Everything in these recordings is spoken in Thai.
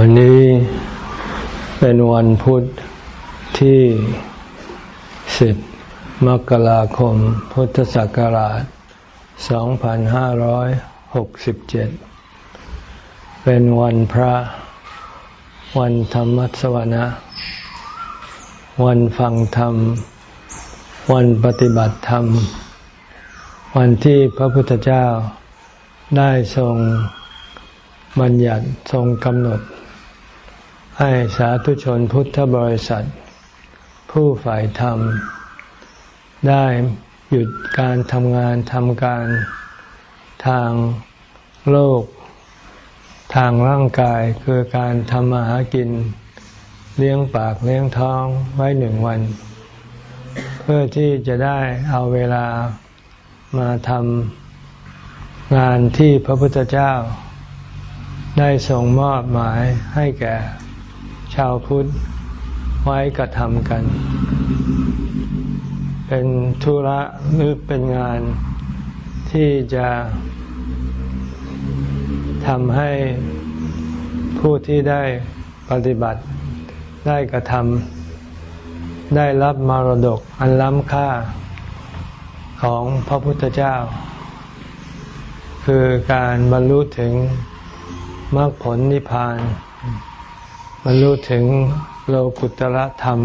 วันนี้เป็นวันพุทธที่สิบมกราคม พุทธศักราช 2567 เป็นวันพระ วันธรรมสวนะ วันฟังธรรม วันปฏิบัติธรรม วันที่พระพุทธเจ้าได้ทรงบัญญัติทรงกำหนด ให้สาธุชนพุทธบริษัท ผู้ฝ่ายธรรม ได้หยุดการทำงานทำการทางโลก ทางร่างกายคือการทำมาหากิน เลี้ยงปากเลี้ยงท้องไว้หนึ่งวัน เพื่อที่จะได้เอาเวลามาทำงานที่พระพุทธเจ้า ได้ทรงมอบหมายให้แก่ ชาวพุทธไว้กระทำกัน เป็นธุระหรือเป็นงานที่จะทำให้ผู้ที่ได้ปฏิบัติได้กระทำได้รับมรดกอันล้ำค่าของพระพุทธเจ้า คือการบรรลุถึงมรรคผลนิพพาน รรลุถึงโลกุตระธรรม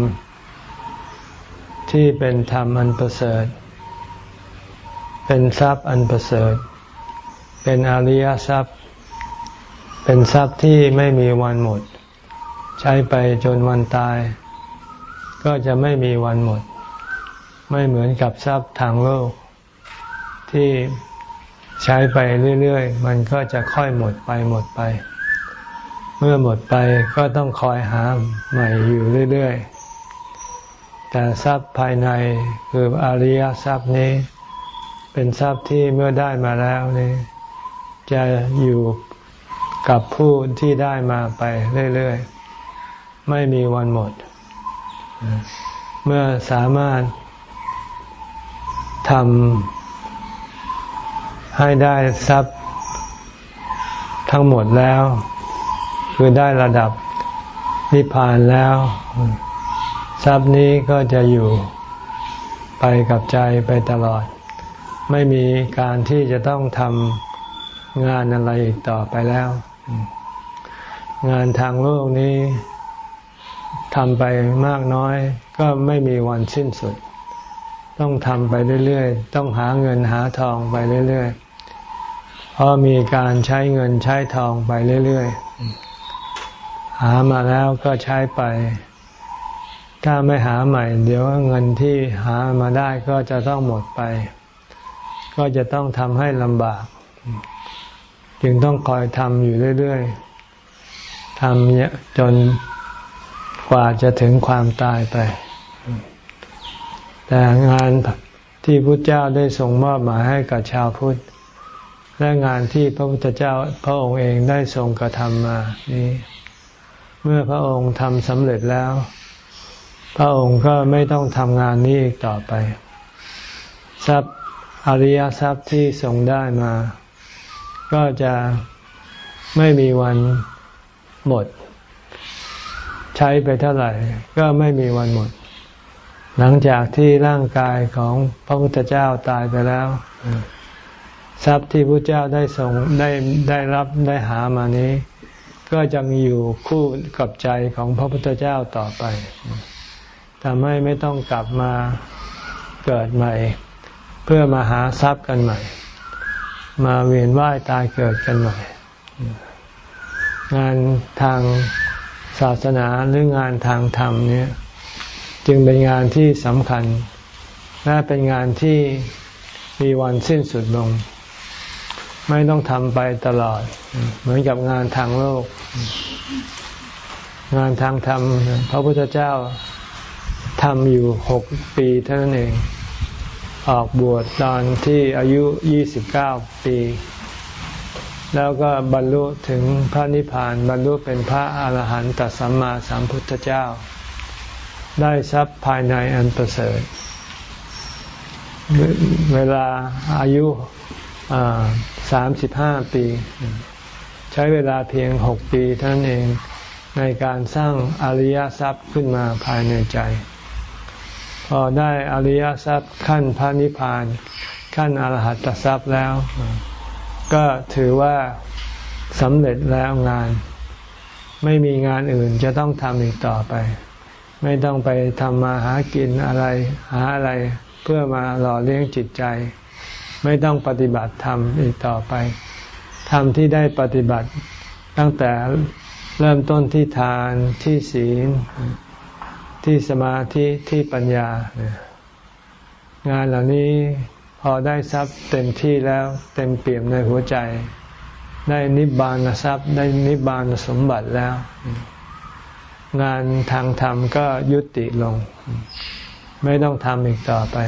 ที่เป็นธรรมอันประเสริฐ เป็นทรัพย์อันประเสริฐ เป็นอริยทรัพย์ เป็นทรัพย์ที่ไม่มีวันหมด ใช้ไปจนวันตาย ก็จะไม่มีวันหมด ไม่เหมือนกับทรัพย์ทางโลก ที่ใช้ไปเรื่อย ๆ มันก็จะค่อยหมดไปหมดไป เมื่อหมดไปก็ต้องคอยหาใหม่อยู่เรื่อยๆ แต่ทรัพย์ภายในคืออริยทรัพย์นี้ เป็นทรัพย์ที่เมื่อได้มาแล้วนี่จะอยู่กับผู้ที่ได้มาไปเรื่อยๆ ไม่มีวันหมด เมื่อสามารถทำให้ได้ทรัพย์ทั้งหมดแล้ว คือได้ระดับนิพพานแล้ว ทรัพย์นี้ก็จะอยู่ไปกับใจไปตลอด ไม่มีการที่จะต้องทำงานอะไรอีกต่อไปแล้ว งานทางโลกนี้ทำไปมากน้อยก็ไม่มีวันสิ้นสุด ต้องทำไปเรื่อยๆ ต้องหาเงินหาทองไปเรื่อยๆ เพราะมีการใช้เงินใช้ทองไปเรื่อยๆ หามาแล้วก็ใช้ไป ถ้าไม่หาใหม่ เดี๋ยวเงินที่หามาได้ก็จะต้องหมดไป ก็จะต้องทำให้ลำบาก จึงต้องคอยทำอยู่เรื่อยๆทำจนกว่าจะถึงความตายไป แต่งานที่พุทธเจ้าได้ส่งมอบหมายให้กับชาวพุทธ และงานที่พระพุทธเจ้าพระองค์เองได้ทรงกระทำมานี้ เมื่อพระองค์ทำสำเร็จแล้ว พระองค์ก็ไม่ต้องทำงานนี้อีกต่อไป ทรัพย์อริยทรัพย์ที่ทรงได้มา ก็จะไม่มีวันหมด ใช้ไปเท่าไหร่ ก็ไม่มีวันหมด หลังจากที่ร่างกายของพระพุทธเจ้าตายไปแล้ว ทรัพย์ที่พระเจ้าได้ส่งได้ได้รับได้หามานี้ ก็จะมีอยู่คู่กับใจของพระพุทธเจ้าต่อไปทำให้ไม่ต้องกลับมาเกิดใหม่ เพื่อมาหาทรัพย์กันใหม่ มาเวียนว่ายตายเกิดกันใหม่ งานทางศาสนาหรืองานทางธรรมเนี่ยจึงเป็นงานที่สำคัญและเป็นงานที่มีวันสิ้นสุดลง ไม่ต้องทำไปตลอด เหมือนกับงานทางโลก งานทางธรรมพระพุทธเจ้าทำอยู่หกปีเท่านั้นเอง ออกบวชตอนที่อายุยี่สิบเก้าปี แล้วก็บรรลุถึงพระนิพพานบรรลุเป็นพระอาหารหันตสัมมาสัมพุทธเจ้า ได้ทรัพย์ภายในอันประเสริฐ เวลาอายุ สามสิบห้าปี ใช้เวลาเพียงหกปีท่านเองในการสร้างอริยทรัพย์ขึ้นมาภายในใจ พอได้อริยทรัพย์ขั้นพระนิพพาน ขั้นอรหัตทรัพย์แล้ว ก็ถือว่าสำเร็จแล้วงาน ไม่มีงานอื่นจะต้องทำอีกต่อไป ไม่ต้องไปทำมาหากินอะไรหาอะไร เพื่อมาหล่อเลี้ยงจิตใจ ไม่ต้องปฏิบัติธรรมอีกต่อไปธรรมที่ได้ปฏิบัติตั้งแต่เริ่มต้นที่ทานที่ศีล ที่สมาธิที่ปัญญา งานเหล่านี้พอได้ทรัพย์เต็มที่แล้วเต็มเปี่ยมในหัวใจ ได้นิบานทรัพย์ ได้นิบานสมบัติแล้ว งานทางธรรมก็ยุติลง ไม่ต้องทำอีกต่อไป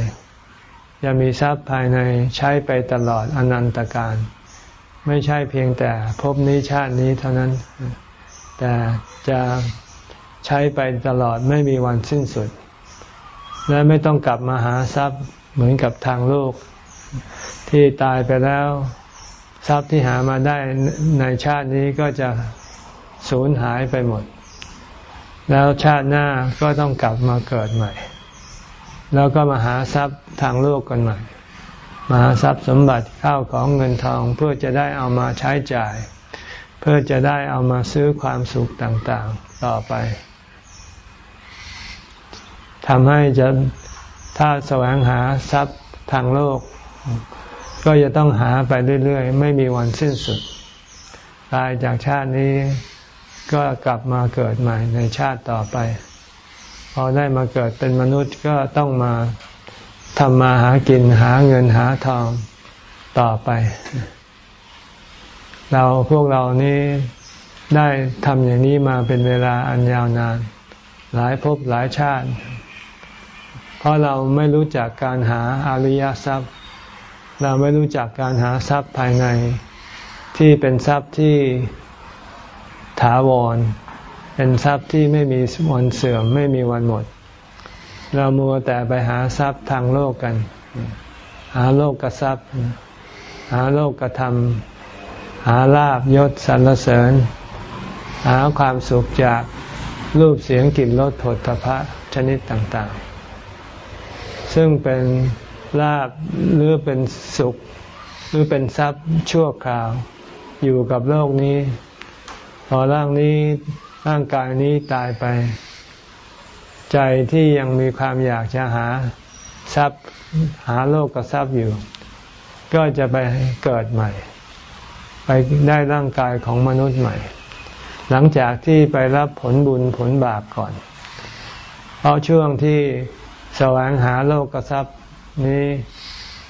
จะมีทรัพย์ภายในใช้ไปตลอดอนันตการ ไม่ใช่เพียงแต่พบนี้ชาตินี้เท่านั้น แต่จะใช้ไปตลอดไม่มีวันสิ้นสุด และไม่ต้องกลับมาหาทรัพย์เหมือนกับทางโลก ที่ตายไปแล้วทรัพย์ที่หามาได้ในชาตินี้ก็จะสูญหายไปหมด แล้วชาติหน้าก็ต้องกลับมาเกิดใหม่ แล้วก็มาหาทรัพย์ทางโลกกันใหม่มาหาทรัพย์สมบัติข้าวของเงินทองเพื่อจะได้เอามาใช้จ่าย เพื่อจะได้เอามาซื้อความสุขต่างๆต่อไปทำให้จะถ้าแสวงหาทรัพย์ทางโลก ก็จะต้องหาไปเรื่อยๆ ไม่มีวันสิ้นสุด ตายจากชาตินี้ก็กลับมาเกิดใหม่ในชาติต่อไป พอได้มาเกิดเป็นมนุษย์ก็ต้องมาทำมาหากินหาเงินหาทองต่อไป เราพวกเรานี้ได้ทำอย่างนี้มาเป็นเวลาอันยาวนาน หลายภพหลายชาติ เพราะเราไม่รู้จักการหาอริยทรัพย์ เราไม่รู้จักการหาทรัพย์ภายใน ที่เป็นทรัพย์ที่ถาวร เป็นทรัพย์ที่ไม่มีวันเสื่อมไม่มีวันหมด เรามัวแต่ไปหาทรัพย์ทางโลกกัน หาโลกกระทรัพย์ หาโลกกระทำหาลาบยศสรรเสริญ หาความสุขจากรูปเสียงกลิ่นรสผลพระชนิดต่างๆ ซึ่งเป็นลาบหรือเป็นสุข หรือเป็นทรัพย์ชั่วคราว อยู่กับโลกนี้ พอร่างนี้ ร่างกายนี้ตายไป ใจที่ยังมีความอยากจะหาทรัพย์หาโลกกับทรัพย์อยู่ ก็จะไปเกิดใหม่ ไปได้ร่างกายของมนุษย์ใหม่ หลังจากที่ไปรับผลบุญผลบาปก่อน เพราะช่วงที่แสวงหาโลกทรัพย์นี้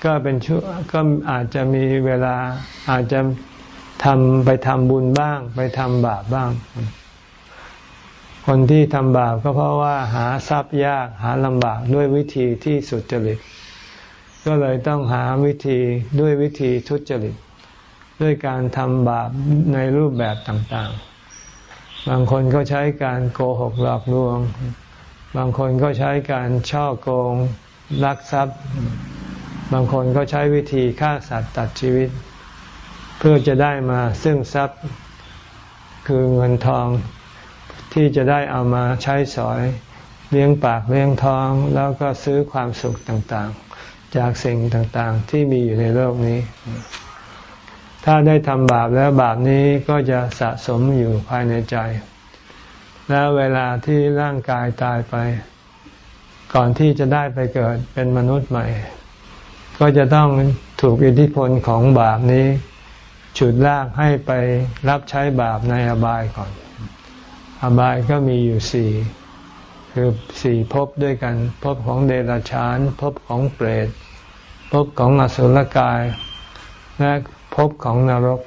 ก็เป็นช่วก็อาจจะมีเวลาอาจจะทำไปทำบุญบ้าง ไปทำบาปบ้าง คนที่ทำบาปก็เพราะว่าหาทรัพย์ยากหาลำบากด้วยวิธีที่สุจริต ก็เลยต้องหาวิธีด้วยวิธีทุจริต ด้วยการทำบาปในรูปแบบต่างๆ บางคนก็ใช้การโกหกหลอกลวง บางคนก็ใช้การช่อโกงลักทรัพย์ บางคนก็ใช้วิธีฆ่าสัตว์ตัดชีวิต เพื่อจะได้มาซึ่งทรัพย์คือเงินทอง ที่จะได้เอามาใช้สอยเลี้ยงปากเลี้ยงท้อง แล้วก็ซื้อความสุขต่างๆ จากสิ่งต่างๆที่มีอยู่ในโลกนี้ ถ้าได้ทำบาปแล้วบาปนี้ก็จะสะสมอยู่ภายในใจ แล้วเวลาที่ร่างกายตายไป ก่อนที่จะได้ไปเกิดเป็นมนุษย์ใหม่ ก็จะต้องถูกอิทธิพลของบาปนี้ฉุดลากให้ไปรับใช้บาปในอบายก่อน อบายก็มีอยู่สี่คือสี่ภพด้วยกันภพของเดรัจฉานภพของเปรตภพของอสุรกาย และภพของนรก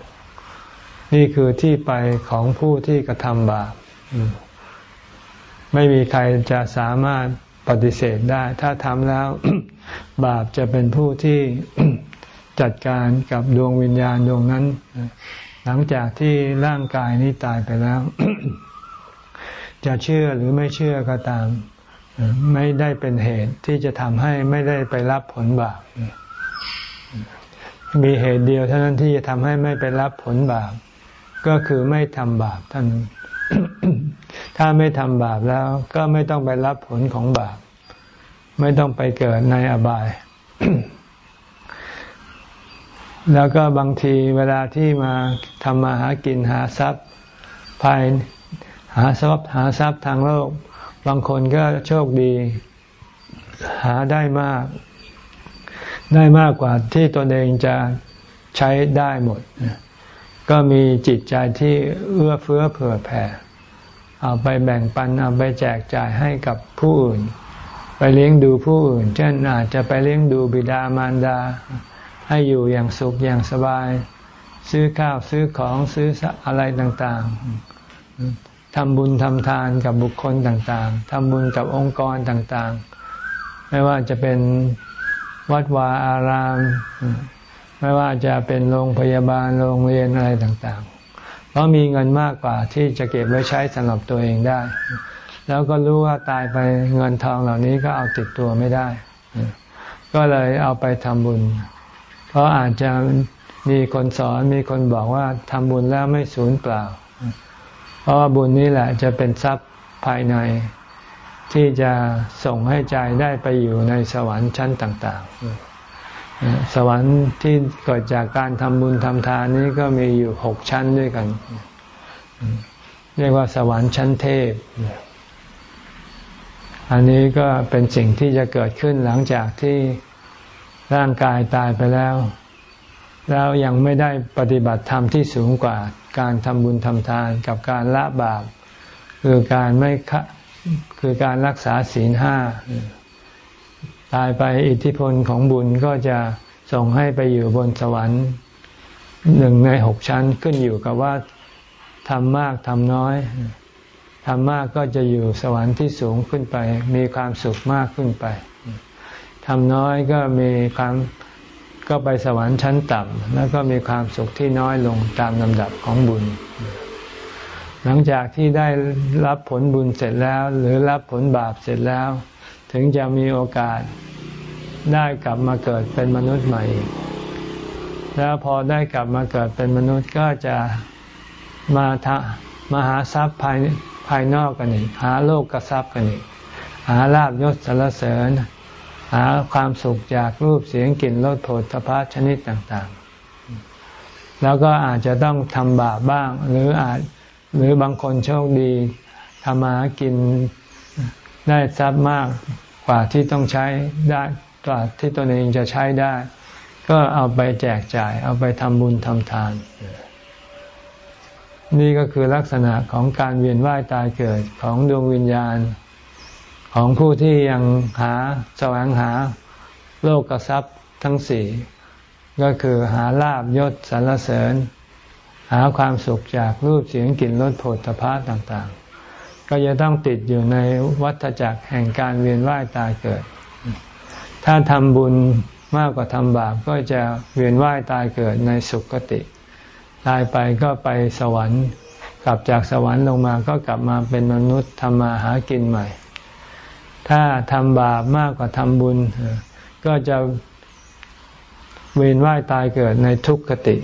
นี่คือที่ไปของผู้ที่กระทำบาปไม่มีใครจะสามารถปฏิเสธได้ ถ้าทำแล้ว บาปจะเป็นผู้ที่จัดการกับดวงวิญญาณดวงนั้น หลังจากที่ร่างกายนี้ตายไปแล้ว จะเชื่อหรือไม่เชื่อก็ตาม ไม่ได้เป็นเหตุที่จะทำให้ไม่ได้ไปรับผลบาปมีเหตุเดียวเท่านั้นที่จะทำให้ไม่ไปรับผลบาป ก็คือไม่ทำบาปท่านถ้าไม่ทำบาปแล้ว ก็ไม่ต้องไปรับผลของบาป ไม่ต้องไปเกิดในอบาย แล้วก็บางทีเวลาที่มาทำมาหากินหาทรัพย์ ภาย หาทรัพย์หาทรัพย์ทางโลก บางคนก็โชคดี หาได้มาก ได้มากกว่าที่ตนเองจะใช้ได้หมด ก็มีจิตใจที่เอื้อเฟื้อเผื่อแผ่ เอาไปแบ่งปันเอาไปแจกจ่ายให้กับผู้อื่น ไปเลี้ยงดูผู้อื่น เช่นอาจจะไปเลี้ยงดูบิดามารดา ให้อยู่อย่างสุขอย่างสบาย ซื้อข้าวซื้อของซื้ออะไรต่างๆ ทำบุญทำทานกับบุคคลต่างๆ ทำบุญกับองค์กรต่างๆ ไม่ว่าจะเป็นวัดวาอาราม ไม่ว่าจะเป็นโรงพยาบาล โรงเรียนอะไรต่างๆ เพราะมีเงินมากกว่าที่จะเก็บไว้ใช้สำหรับตัวเองได้ แล้วก็รู้ว่าตายไปเงินทองเหล่านี้ก็เอาติดตัวไม่ได้ ก็เลยเอาไปทำบุญ เพราะอาจจะมีคนสอนมีคนบอกว่าทำบุญแล้วไม่สูญเปล่า ราะบุญนี้แหละจะเป็นทรัพย์ภายใน ที่จะส่งให้ใจได้ไปอยู่ในสวรรค์ชั้นต่าง ๆ สวรรค์ที่เกิดจากการทำบุญทำทานนี้ก็มีอยู่หกชั้นด้วยกัน เรียกว่าสวรรค์ชั้นเทพ อันนี้ก็เป็นสิ่งที่จะเกิดขึ้นหลังจากที่ร่างกายตายไปแล้ว แล้วยังไม่ได้ปฏิบัติธรรมที่สูงกว่าการทำบุญทำทานกับการละบาปคือการไม่คือการรักษาศีลห้าตายไปอิทธิพลของบุญก็จะส่งให้ไปอยู่บนสวรรค์หนึ่งในหกชั้นขึ้นอยู่กับว่าทำมากทำน้อยทำมากก็จะอยู่สวรรค์ที่สูงขึ้นไป มีความสุขมากขึ้นไปทำน้อยก็มีความ ก็ไปสวรรค์ชั้นต่ำแล้วก็มีความสุขที่น้อยลงตามลำดับของบุญ หลังจากที่ได้รับผลบุญเสร็จแล้ว หรือรับผลบาปเสร็จแล้ว ถึงจะมีโอกาสได้กลับมาเกิดเป็นมนุษย์ใหม่ แล้วพอได้กลับมาเกิดเป็นมนุษย์ก็จะมาทะมาหาทรัพย์ภายภายนอกกันอีกหาโลกกระทรัพย์กันอีกหาลาบยศสรรเสริญ หาความสุขจากรูปเสียงกลิ่นรสโผฏฐัพพชนิดต่างๆ แล้วก็อาจจะต้องทำบาปบ้าง หรืออาจหรือบางคนโชคดีทำมากินได้ทรัพย์มากกว่าที่ต้องใช้ได้กว่าที่ตนเองจะใช้ได้ ก็เอาไปแจกจ่าย เอาไปทำบุญทำทาน นี่ก็คือลักษณะของการเวียนว่ายตายเกิดของดวงวิญญาณ ของผู้ที่ยังหาแสวงหาโลกทรัพย์ทั้งสี่ก็คือหาลาบยศสรรเสริญ หาความสุขจากรูปเสียงกลิ่นรสโผฏฐพะต่างๆ ก็จะต้องติดอยู่ในวัฏจักรแห่งการเวียนว่ายตายเกิด ถ้าทำบุญมากกว่าทำบาปก็จะเวียนว่ายตายเกิดในสุคติ ตายไปก็ไปสวรรค์ กลับจากสวรรค์ลงมาก็กลับมาเป็นมนุษย์ทำมาหากินใหม่ ถ้าทำบาปมากกว่าทำบุญ ก็จะเวียนว่ายตายเกิดในทุกขติ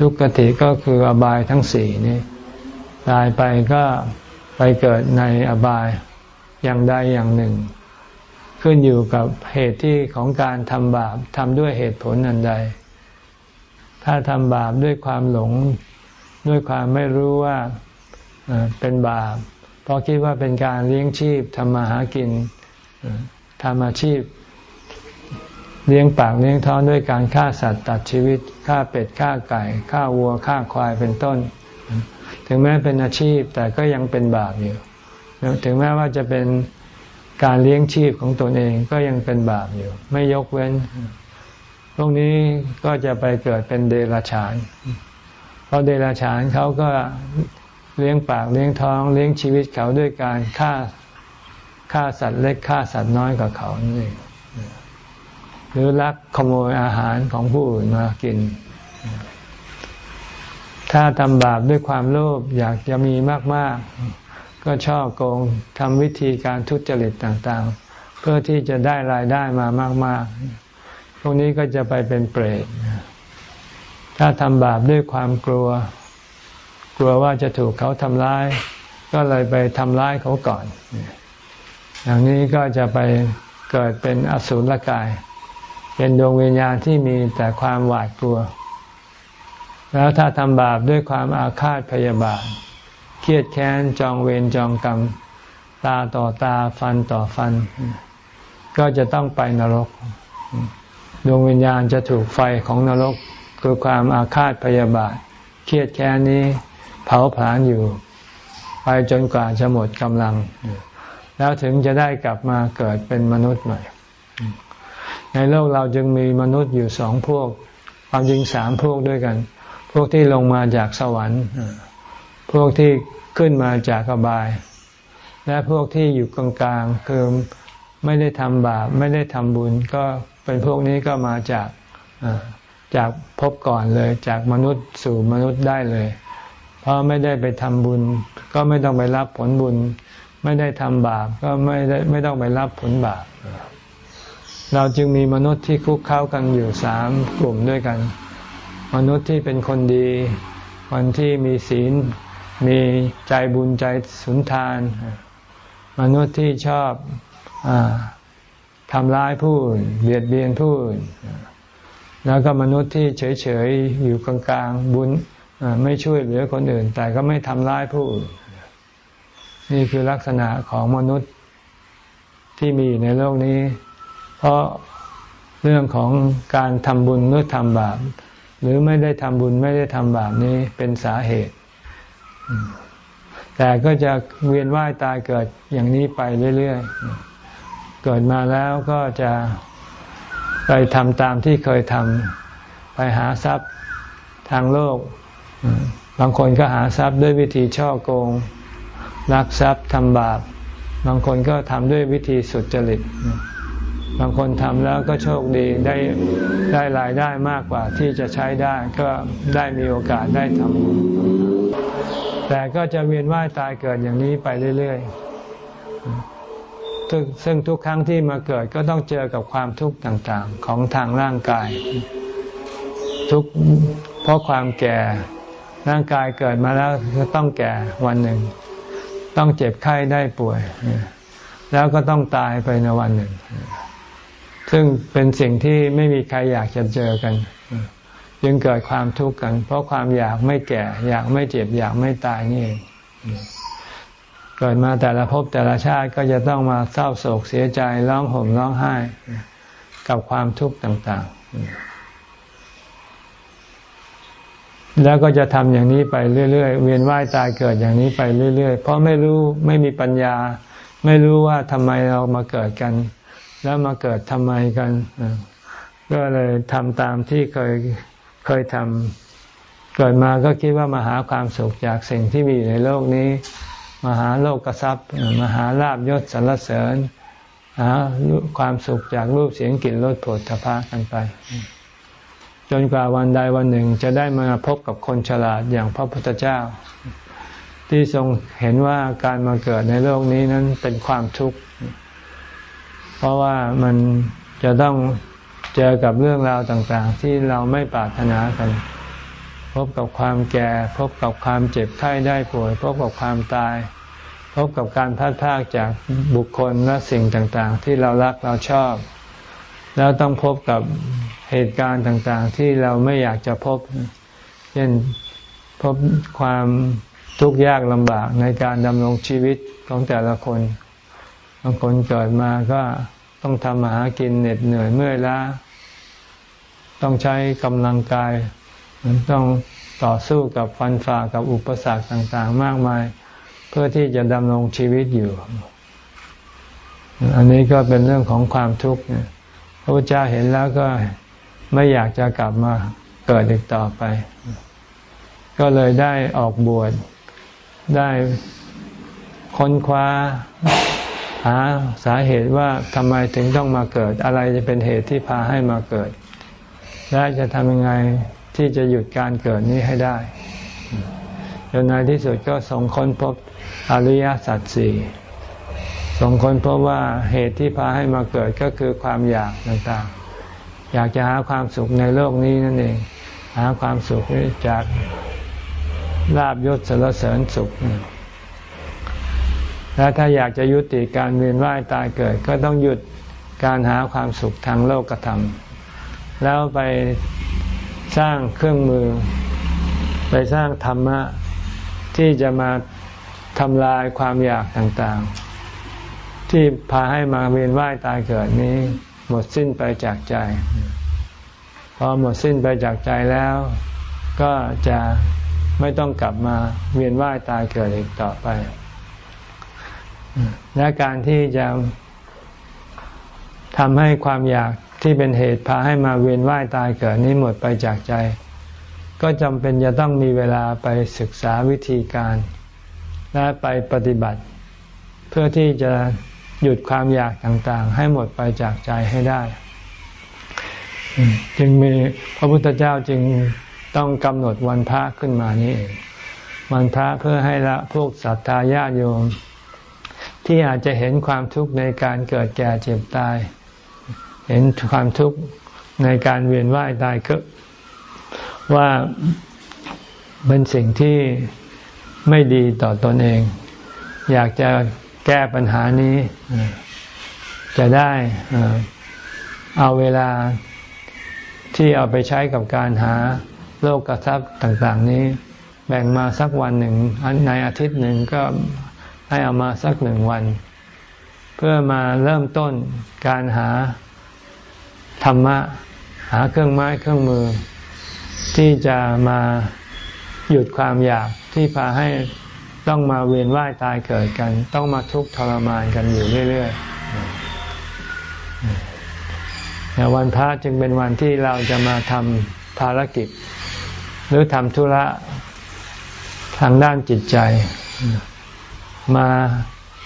ทุกขติก็คืออบายทั้งสี่นี้ตายไปก็ไปเกิดในอบายอย่างใดอย่างหนึ่ง ขึ้นอยู่กับเหตุที่ของการทำบาปทำด้วยเหตุผลอันใด ถ้าทำบาปด้วยความหลง ด้วยความไม่รู้ว่าเป็นบาป ราะคิดว่าเป็นการเลี้ยงชีพทำมาหากินทำอาชีพ เลี้ยงปากเลี้ยงท้องด้วยการฆ่าสัตว์ตัดชีวิตฆ่าเป็ดฆ่าไก่ฆ่าวัวฆ่าควายเป็นต้น ถึงแม้เป็นอาชีพแต่ก็ยังเป็นบาปอยู่ถึงแม้ว่าจะเป็นการเลี้ยงชีพของตนเองก็ยังเป็นบาปอยู่ ไม่ยกเว้น พวกนี้ก็จะไปเกิดเป็นเดรัจฉาน เพราะเดรัจฉานเขาก็ เลี้ยงปากเลี้ยงท้อง เลี้ยงชีวิตเขาด้วยการฆ่าฆ่าสัตว์เล็กฆ่าสัตว์น้อยกว่าเขานี่หรือลักขโมยอาหารของผู้อื่นมากิน ถ้าทำบาปด้วยความโลภอยากจะมีมาก ๆ ก็ช่อโกงทำวิธีการทุจริตต่างๆ เพื่อที่จะได้รายได้มามาก ๆ พวกนี้ก็จะไปเป็นเปรตถ้าทำบาปด้วยความกลัว กลัวว่าจะถูกเขาทำร้าย ก็เลยไปทำร้ายเขาก่อน อย่างนี้ก็จะไปเกิดเป็นอสูรกาย เป็นดวงวิญญาณที่มีแต่ความหวาดกลัว แล้วถ้าทำบาปด้วยความอาฆาตพยาบาท เครียดแค้นจองเวรจองกรรม ตาต่อตาฟันต่อฟัน ก็จะต้องไปนรก ดวงวิญญาณจะถูกไฟของนรกคือความอาฆาตพยาบาท เครียดแค้นนี้ ผาผลาญอยู่ ไปจนกว่าจะหมดกำลัง แล้วถึงจะได้กลับมาเกิดเป็นมนุษย์ใหม่ ในโลกเราจึงมีมนุษย์อยู่สองพวก ความจริงสามพวกด้วยกัน พวกที่ลงมาจากสวรรค์ พวกที่ขึ้นมาจากอบาย และพวกที่อยู่กลางๆคือไม่ได้ทำบาปไม่ได้ทำบุญ ก็เป็นพวกนี้ก็มาจากจากพบก่อนเลย จากมนุษย์สู่มนุษย์ได้เลย เพราะไม่ได้ไปทำบุญ ก็ไม่ต้องไปรับผลบุญ ไม่ได้ทำบาป ก็ไม่ได้ไม่ต้องไปรับผลบาป เราจึงมีมนุษย์ที่คุกเข้ากันอยู่สามกลุ่มด้วยกัน มนุษย์ที่เป็นคนดีคนที่มีศีล มีใจบุญใจสุนทาน มนุษย์ที่ชอบอทำร้ายผู้อื่นเบียดเบียนผู้อื่น แล้วก็มนุษย์ที่เฉยๆอยู่กลางๆบุญ ไม่ช่วยเหลือคนอื่น แต่ก็ไม่ทำร้ายผู้อื่น นี่คือลักษณะของมนุษย์ที่มีในโลกนี้ เพราะเรื่องของการทำบุญหรือทำบาป หรือไม่ได้ทำบุญไม่ได้ทำบาปนี้เป็นสาเหตุ แต่ก็จะเวียนว่ายตายเกิดอย่างนี้ไปเรื่อยๆ เกิดมาแล้วก็จะไปทำตามที่เคยทำไปหาทรัพย์ทางโลก บางคนก็หาทรัพย์ด้วยวิธีช่อโกงลักทรัพย์ทำบาป บางคนก็ทำด้วยวิธีสุดจริต บางคนทำแล้วก็โชคดีได้ได้รายได้มากกว่าที่จะใช้ได้ก็ได้มีโอกาสได้ทำแต่ก็จะเวียนว่ายตายเกิดอย่างนี้ไปเรื่อยๆ ซึ่งทุกครั้งที่มาเกิดก็ต้องเจอกับความทุกข์ต่างๆ ของทางร่างกาย ทุกเพราะความแก่ ร่างกายเกิดมาแล้วก็ต้องแก่วันหนึ่ง ต้องเจ็บไข้ได้ป่วย แล้วก็ต้องตายไปในวันหนึ่ง ซึ่งเป็นสิ่งที่ไม่มีใครอยากจะเจอกันจึงเกิดความทุกข์กัน เพราะความอยากไม่แก่ อยากไม่เจ็บ อยากไม่ตายนี่เองเกิดมาแต่ละภพแต่ละชาติก็จะต้องมาเศร้าโศกเสียใจร้องห่มร้องไห้ กับความทุกข์ต่าง ๆ แล้วก็จะทำอย่างนี้ไปเรื่อยๆ เวียนว่ายตายเกิดอย่างนี้ไปเรื่อยๆ เพราะไม่รู้ไม่มีปัญญา ไม่รู้ว่าทำไมเรามาเกิดกัน แล้วมาเกิดทำไมกัน ก็เลยทำตามที่เคยเคยทำเกิดมาก็คิดว่ามาหาความสุขจากสิ่งที่มีอยู่ในโลกนี้ มาหาโลกกระซับมาหาลาบยศสรรเสริญหาความสุขจากรูปเสียงกลิ่นรสผลทพะกันไป จนกว่าวันใดวันหนึ่งจะได้มาพบกับคนฉลาดอย่างพระพุทธเจ้า ที่ทรงเห็นว่าการมาเกิดในโลกนี้นั้นเป็นความทุกข์ เพราะว่ามันจะต้องเจอกับเรื่องราวต่างๆ ที่เราไม่ปรารถนากัน พบกับความแก่ พบกับความเจ็บไข้ได้ป่วย พบกับความตาย พบกับการพัดพากจากบุคคลและสิ่งต่างๆ ที่เรารักเราชอบ แล้วต้องพบกับ เหตุการณ์ต่างๆ ที่เราไม่อยากจะพบ เช่นพบความทุกข์ยากลำบากในการดำรงชีวิตของแต่ละคน บางคนเกิดมาก็ต้องทำมาหากินเหน็ดเหนื่อยเมื่อยล้า ต้องใช้กำลังกายต้องต่อสู้กับฟันฝ่ากับอุปสรรคต่างๆ มากมาย เพื่อที่จะดำรงชีวิตอยู่ อันนี้ก็เป็นเรื่องของความทุกข์พระพุทธเจ้าเห็นแล้วก็ ไม่อยากจะกลับมาเกิดอีกต่อไป ก็เลยได้ออกบวชได้ค้นคว้าหาสาเหตุว่าทำไมถึงต้องมาเกิด อะไรจะเป็นเหตุที่พาให้มาเกิด และจะทำยังไงที่จะหยุดการเกิดนี้ให้ได้จนในที่สุดก็ส่งค้นพบอริยสัจสี่ส่งค้นพบว่าเหตุที่พาให้มาเกิดก็คือความอยากต่างๆ อยากจะหาความสุขในโลกนี้นั่นเอง หาความสุขจากลาบยศสารเสริญสุข และถ้าอยากจะยุติการเวียนว่ายตายเกิด ก็ต้องหยุดการหาความสุขทางโลกธรรม แล้วไปสร้างเครื่องมือ ไปสร้างธรรมะที่จะมาทำลายความอยากต่างๆ ที่พาให้มาเวียนว่ายตายเกิดนี้ หมดสิ้นไปจากใจ พอหมดสิ้นไปจากใจแล้ว ก็จะไม่ต้องกลับมาเวียนว่ายตายเกิดอีกต่อไป และการที่จะทำให้ความอยากที่เป็นเหตุพาให้มาเวียนว่ายตายเกิดนี้หมดไปจากใจ ก็จำเป็นจะต้องมีเวลาไปศึกษาวิธีการ และไปปฏิบัติ เพื่อที่จะ หยุดความอยากต่างๆ ให้หมดไปจากใจให้ได้ จึงมีพระพุทธเจ้าจึงต้องกำหนดวันพระขึ้นมานี่เองวันพระเพื่อให้ละพวกศรัทธาญาติโยม ที่อาจจะเห็นความทุกข์ในการเกิดแก่เจ็บตาย เห็นความทุกข์ในการเวียนว่ายตายก็ว่าเป็นสิ่งที่ไม่ดีต่อตอนเอง อยากจะ แก้ปัญหานี้ จะได้เอาเวลาที่เอาไปใช้กับการหาโลกกระทับต่าง ๆ นี้ แบ่งมาสักวันหนึ่งในอาทิตย์หนึ่งก็ให้เอามาสักหนึ่งวัน เพื่อมาเริ่มต้นการหาธรรมะ หาเครื่องไม้เครื่องมือ ที่จะมาหยุดความอยากที่พาให้ ต้องมาเวียนว่ายตายเกิดกัน ต้องมาทุกข์ทรมานกันอยู่เรื่อยๆวันพระจึงเป็นวันที่เราจะมาทำภารกิจ หรือทำธุระทางด้านจิตใจ มา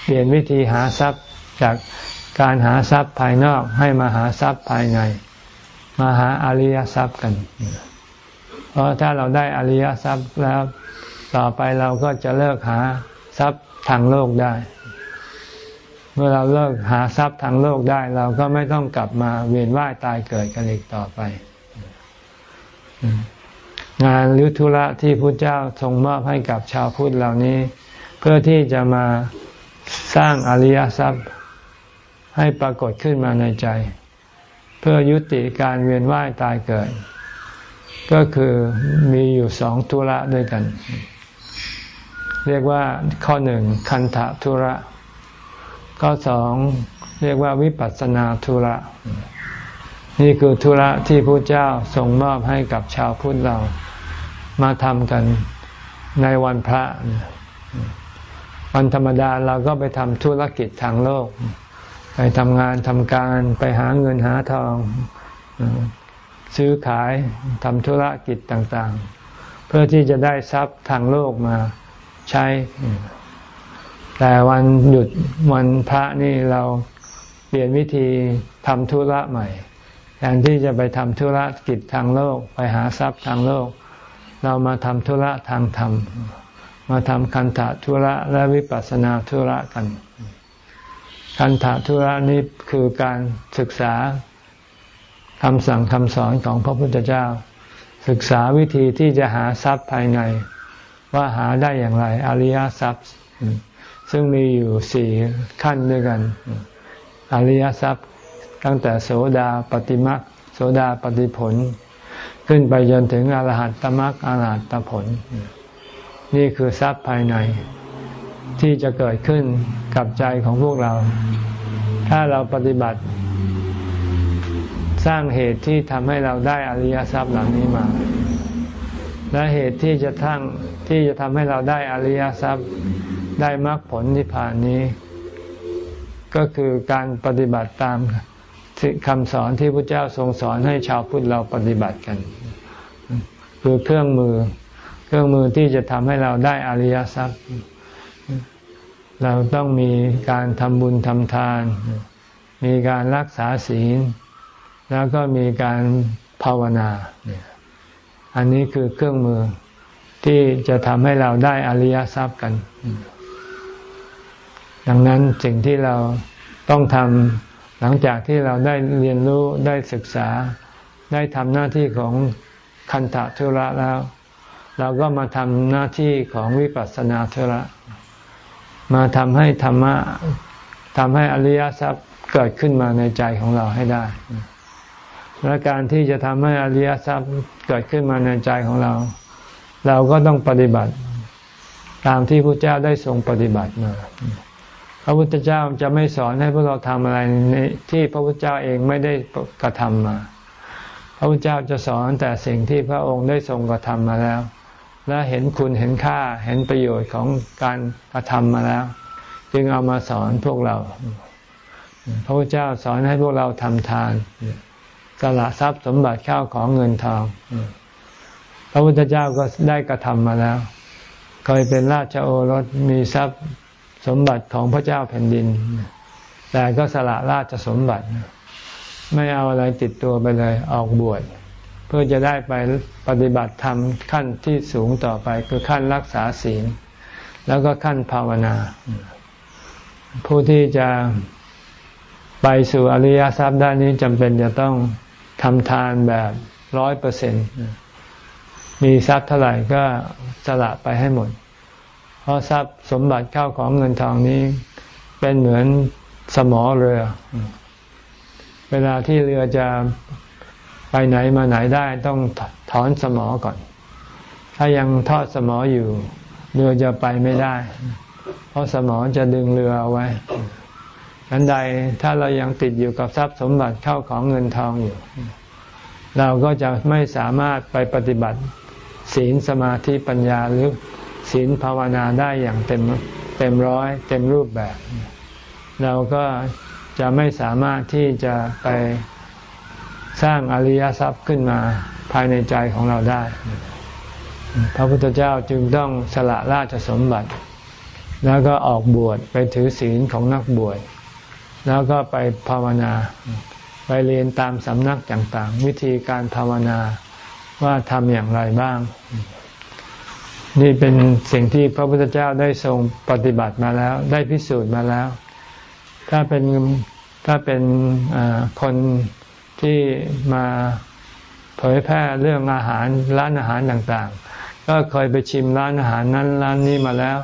เปลี่ยนวิธีหาทรัพย์จากการหาทรัพย์ภายนอกให้มาหาทรัพย์ภายใน มาหาอริยทรัพย์กัน เพราะถ้าเราได้อริยทรัพย์แล้ว ต่อไปเราก็จะเลิกหาทรัพย์ทางโลกได้ เมื่อเราเลิกหาทรัพย์ทางโลกได้ เราก็ไม่ต้องกลับมาเวียนว่ายตายเกิดกันอีกต่อไป งานหรือธุระที่พระเจ้าทรงมอบให้กับชาวพุทธเหล่านี้ เพื่อที่จะมาสร้างอริยทรัพย์ให้ปรากฏขึ้นมาในใจ เพื่อยุติการเวียนว่ายตายเกิด ก็คือมีอยู่สองธุระด้วยกัน เรียกว่าข้อหนึ่งคันธะธุระ ข้อสองเรียกว่าวิปัสสนาธุระ นี่คือธุระที่พระเจ้าทรงมอบให้กับชาวพุทธเรามาทำกันในวันพระ วันธรรมดาเราก็ไปทำธุรกิจทางโลก ไปทำงานทำการไปหาเงินหาทอง ซื้อขายทำธุรกิจต่างๆ เพื่อที่จะได้ทรัพย์ทางโลกมา ใช้ แต่วันหยุดวันพระนี่เราเปลี่ยนวิธีทำธุระใหม่ แทนที่จะไปทำธุรกิจทางโลก ไปหาทรัพย์ทางโลก เรามาทำธุระทางธรรม มาทำคันธะธุระและวิปัสสนาธุระกันคันธะธุระนี้คือการศึกษาคำสั่งคำสอนของพระพุทธเจ้า ศึกษาวิธีที่จะหาทรัพย์ภายใน ว่าหาได้อย่างไร อริยทรัพย์ ซึ่งมีอยู่สี่ขั้นด้วยกัน อริยทรัพย์ตั้งแต่โสดาปฏิมักโสดาปฏิผล ขึ้นไปจนถึงอรหัตตมรรคอรหัตตผล นี่คือทรัพย์ภายใน ที่จะเกิดขึ้นกับใจของพวกเรา ถ้าเราปฏิบัติ สร้างเหตุที่ทำให้เราได้อริยทรัพย์เหล่านี้มา และเหตุที่จะทั้งที่จะทำให้เราได้อริยทรัพย์ได้มรรคผลนิพพานนี้ ก็คือการปฏิบัติตามคำสอนที่พระเจ้าทรงสอนให้ชาวพุทธเราปฏิบัติกัน คือเครื่องมือ เครื่องมือที่จะทำให้เราได้อริยทรัพย์ เราต้องมีการทำบุญทำทาน มีการรักษาศีล แล้วก็มีการภาวนา อันนี้คือเครื่องมือที่จะทำให้เราได้อริยทรัพย์กัน ดังนั้นสิ่งที่เราต้องทำหลังจากที่เราได้เรียนรู้ได้ศึกษา ได้ทำหน้าที่ของคันธะธุระแล้ว เราก็มาทำหน้าที่ของวิปัสสนาธุระ มาทำให้ธรรมะทำให้อริยทรัพย์เกิดขึ้นมาในใจของเราให้ได้ และการที่จะทำให้อริยทรัพย์เกิดขึ้นมาในใจของเรา เราก็ต้องปฏิบัติ ตามที่พระเจ้าได้ทรงปฏิบัติมาพระพุทธเจ้าจะไม่สอนให้พวกเราทำอะไรในที่พระพุทธเจ้าเองไม่ได้กระทำมา พระพุทธเจ้าจะสอนแต่สิ่งที่พระองค์ได้ทรงกระทำมาแล้ว และเห็นคุณเห็นค่าเห็นประโยชน์ของการกระทำมาแล้ว จึงเอามาสอนพวกเรา พระพุทธเจ้าสอนให้พวกเราทำทาน สละทรัพย์สมบัติข้าวของเงินทองพระพุทธเจ้าก็ได้กระทำมาแล้ว เคยเป็นราชโอรสมีทรัพย์สมบัติของพระเจ้าแผ่นดิน แต่ก็สละราชสมบัติ ไม่เอาอะไรติดตัวไปเลย ออกบวชเพื่อจะได้ไปปฏิบัติธรรมขั้นที่สูงต่อไปคือขั้นรักษาศีล แล้วก็ขั้นภาวนา ผู้ที่จะไปสู่อริยทรัพย์ด้านนี้จำเป็นจะต้อง ทำทานแบบร้อยเปอร์เซ็นมีทรัพย์เท่าไหร่ก็สละไปให้หมด เพราะทรัพย์สมบัติเข้าของเงินทองนี้ เป็นเหมือนสมอเรือ เวลาที่เรือจะไปไหนมาไหนได้ต้องถอนสมอก่อน ถ้ายังทอดสมออยู่ เรือจะไปไม่ได้ เพราะสมอจะดึงเรือเอาไว้ ฉันใดถ้าเรายังติดอยู่กับทรัพย์สมบัติเข้าของเงินทองอยู่ เราก็จะไม่สามารถไปปฏิบัติ ศีลสมาธิปัญญาหรือศีลภาวนาได้อย่างเต็มเต็มร้อย เต็มรูปแบบ เราก็จะไม่สามารถที่จะไปสร้างอริยทรัพย์ขึ้นมาภายในใจของเราได้ พระพุทธเจ้าจึงต้องสละราชสมบัติ แล้วก็ออกบวชไปถือศีลของนักบวช แล้วก็ไปภาวนา ไปเรียนตามสำนักต่างๆ วิธีการภาวนาว่าทำอย่างไรบ้าง นี่เป็นสิ่งที่พระพุทธเจ้าได้ทรงปฏิบัติมาแล้ว ได้พิสูจน์มาแล้ว ถ้าเป็นถ้าเป็นคนที่มาเผยแพร่เรื่องอาหารร้านอาหารต่างๆ ก็เคยไปชิมร้านอาหารนั้นร้านนี้มาแล้ว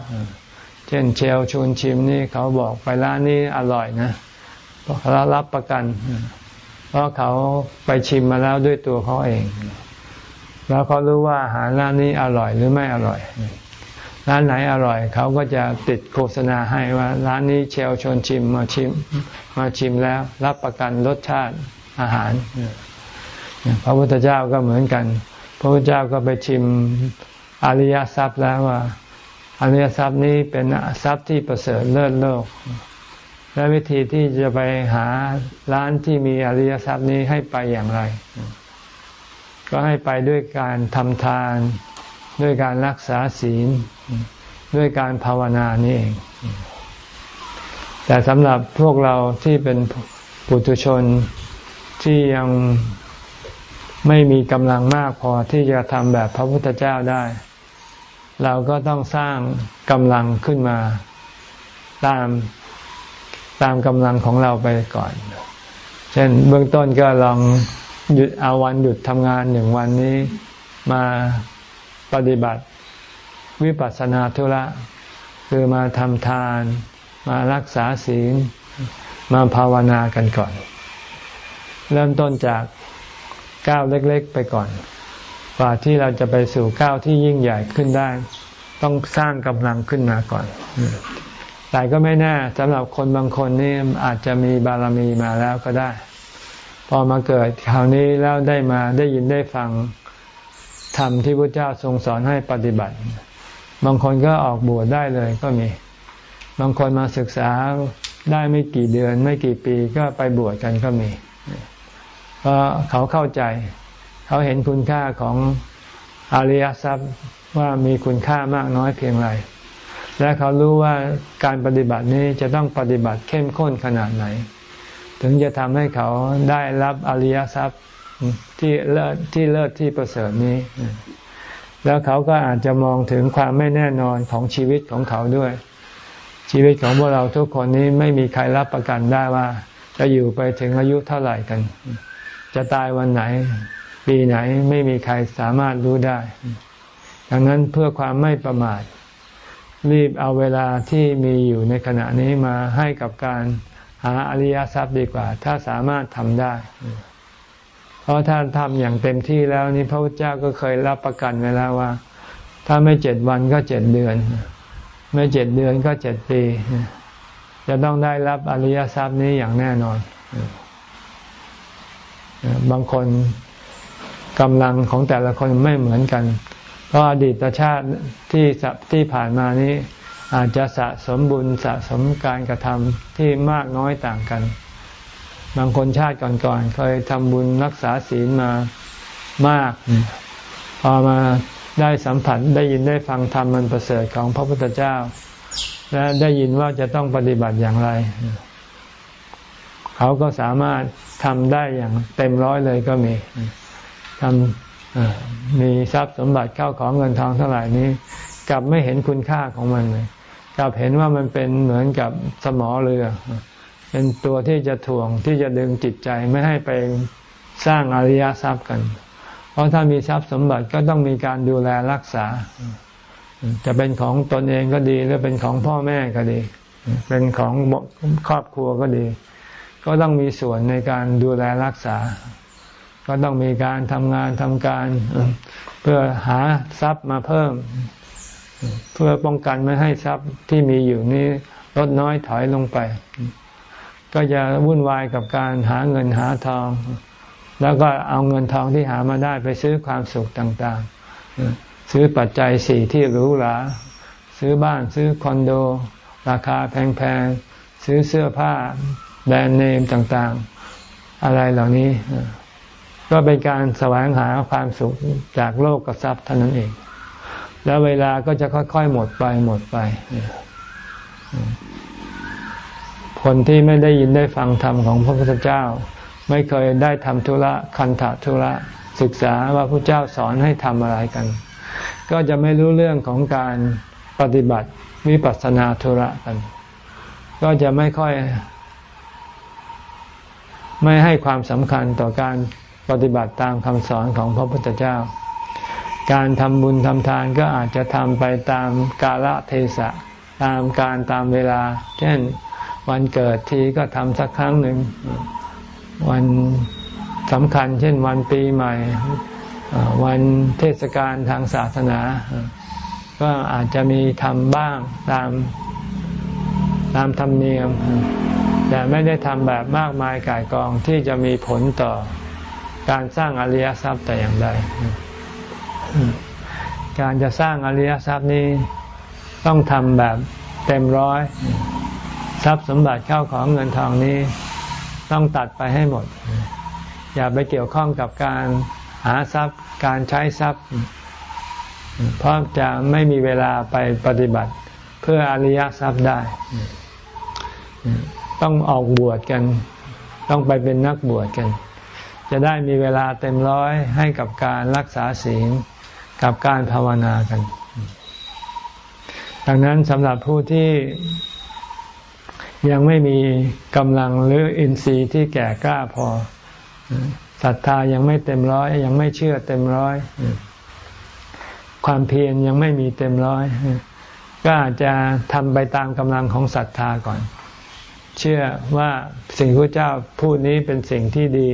เช่นเชลชวนชิมนี่เขาบอกไปร้านนี้อร่อยนะ เพรารับประกัน เพราะเขาไปชิมมาแล้วด้วยตัวเขาเอง แล้วเขารู้ว่าอาหารร้านนี้อร่อยหรือไม่อร่อย ร้านไหนอร่อย เขาก็จะติดโฆษณาให้ว่า ร้านนี้เชลชวนชิมมาชิม มาชิมแล้ว รับประกันรสชาติอาหารพระพุทธเจ้าก็เหมือนกัน พระพุทธเจ้าก็ไปชิมอริยทรัพย์แล้วว่าอริยทรัพย์นี้เป็นทรัพย์ที่ประเสริฐเลิศโลก และวิธีที่จะไปหาร้านที่มีอริยทรัพย์นี้ให้ไปอย่างไร ก็ให้ไปด้วยการทำทาน ด้วยการรักษาศีล ด้วยการภาวนานี่เอง แต่สำหรับพวกเราที่เป็นปุถุชนที่ยังไม่มีกำลังมากพอที่จะทำแบบพระพุทธเจ้าได้ เราก็ต้องสร้างกำลังขึ้นมา ตาม ตามกำลังของเราไปก่อน เช่นเบื้องต้นก็ลองหยุดเอาวันหยุดทำงานหนึ่งวันนี้มาปฏิบัติวิปัสสนาธุระคือมาทำทาน มารักษาศีล มาภาวนากันก่อน เริ่มต้นจากก้าวเล็ก ๆ ไปก่อนกว่าที่เราจะไปสู่ก้าวที่ยิ่งใหญ่ขึ้นได้ ต้องสร้างกำลังขึ้นมาก่อน แต่ก็ไม่แน่สำหรับคนบางคนนี่อาจจะมีบารมีมาแล้วก็ได้ พอมาเกิดคราวนี้แล้วได้มาได้ยินได้ฟังธรรมที่พระเจ้าทรงสอนให้ปฏิบัติ บางคนก็ออกบวชได้เลยก็มี บางคนมาศึกษาได้ไม่กี่เดือน ไม่กี่ปีก็ไปบวชกันก็มีเพราะเขาเข้าใจ เขาเห็นคุณค่าของอริยทรัพย์ว่ามีคุณค่ามากน้อยเพียงไร และเขารู้ว่าการปฏิบัตินี้จะต้องปฏิบัติเข้มข้นขนาดไหน ถึงจะทำให้เขาได้รับอริยทรัพย์ที่เลิศที่เลิศที่ประเสริฐนี้ แล้วเขาก็อาจจะมองถึงความไม่แน่นอนของชีวิตของเขาด้วย ชีวิตของพวกเราทุกคนนี้ไม่มีใครรับประกันได้ว่า จะอยู่ไปถึงอายุเท่าไหร่กัน จะตายวันไหน ปีไหนไม่มีใครสามารถรู้ได้ ดังนั้นเพื่อความไม่ประมาท รีบเอาเวลาที่มีอยู่ในขณะนี้มาให้กับการหาอริยทรัพย์ดีกว่า ถ้าสามารถทำได้ เพราะถ้าทำอย่างเต็มที่แล้วนี่พระพุทธเจ้าก็เคยรับประกันไว้แล้วว่า ถ้าไม่เจ็ดวันก็เจ็ดเดือน ไม่เจ็ดเดือนก็เจ็ดปี จะต้องได้รับอริยทรัพย์นี้อย่างแน่นอน บางคนกำลังของแต่ละคนไม่เหมือนกัน เพราะอดีตชาติที่ที่ผ่านมานี้ อาจจะสะสมบุญสะสมการกระทำที่มากน้อยต่างกัน บางคนชาติก่อนๆเคยทำบุญรักษาศีลมามาก พอมาได้สัมผัสได้ยินได้ฟังธรรมมันประเสริฐของพระพุทธเจ้า และได้ยินว่าจะต้องปฏิบัติอย่างไร เขาก็สามารถทำได้อย่างเต็มร้อยเลยก็มีทำ มีทรัพย์สมบัติเข้าของเงินทองเท่าไหร่นี้ กลับไม่เห็นคุณค่าของมันเลยกลับเห็นว่ามันเป็นเหมือนกับสมอเรือ เป็นตัวที่จะถ่วงที่จะดึงจิตใจไม่ให้ไปสร้างอริยทรัพย์กัน เพราะถ้ามีทรัพย์สมบัติก็ต้องมีการดูแลรักษา จะเป็นของตนเองก็ดีหรือเป็นของพ่อแม่ก็ดี เป็นของครอบครัวก็ดี ก็ต้องมีส่วนในการดูแลรักษา ก็ต้องมีการทำงานทำการ เพื่อหาทรัพย์มาเพิ่ม เพื่อป้องกันไม่ให้ทรัพย์ที่มีอยู่นี้ลดน้อยถอยลงไป ก็จะวุ่นวายกับการหาเงินหาทอง แล้วก็เอาเงินทองที่หามาได้ไปซื้อความสุขต่างๆ ซื้อปัจจัยสี่ที่หรูหราซื้อบ้านซื้อคอนโด ราคาแพงๆ ซื้อเสื้อผ้าแบรนด์เนมต่างๆ อะไรเหล่านี้ ก็เป็นการแสวงหาความสุขจากโลกกับทรัพย์เท่านั้นเอง แล้วเวลาก็จะค่อยๆหมดไปหมดไป คนที่ไม่ได้ยินได้ฟังธรรมของพระพุทธเจ้า ไม่เคยได้ทำธุระคันธธุระศึกษาว่าพระเจ้าสอนให้ทำอะไรกัน ก็จะไม่รู้เรื่องของการปฏิบัติวิปัสสนาธุระกัน ก็จะไม่ค่อย ไม่ให้ความสำคัญต่อการ ปฏิบัติตามคำสอนของพระพุทธเจ้า การทำบุญทำทานก็อาจจะทำไปตามกาลเทศะ ตามการตามเวลา เช่นวันเกิดทีก็ทำสักครั้งหนึ่ง วันสำคัญ เช่นวันปีใหม่ วันเทศกาลทางศาสนา ก็อาจจะมีทำบ้างตามตามธรรมเนียม แต่ไม่ได้ทำแบบมากมายกายกองที่จะมีผลต่อ การสร้างอริยทรัพย์แต่อย่างใดการจะสร้างอริยทรัพย์นี้ต้องทำแบบเต็มร้อย ทรัพย์สมบัติเข้าของเงินทองนี้ ต้องตัดไปให้หมด อย่าไปเกี่ยวข้องกับการหาทรัพย์ การใช้ทรัพย์ เพราะจะไม่มีเวลาไปปฏิบัติเพื่ออริยทรัพย์ได้ ต้องออกบวชกัน ต้องไปเป็นนักบวชกัน จะได้มีเวลาเต็มร้อยให้กับการรักษาศีลกับการภาวนากัน ดังนั้นสำหรับผู้ที่ยังไม่มีกำลังหรืออินทรีย์ที่แก่กล้าพอศรัทธายังไม่เต็มร้อย ยังไม่เชื่อเต็มร้อย ความเพียรยังไม่มีเต็มร้อย ก็อาจจะทำไปตามกำลังของศรัทธาก่อน เชื่อว่าสิ่งที่พระเจ้าพูดนี้เป็นสิ่งที่ดี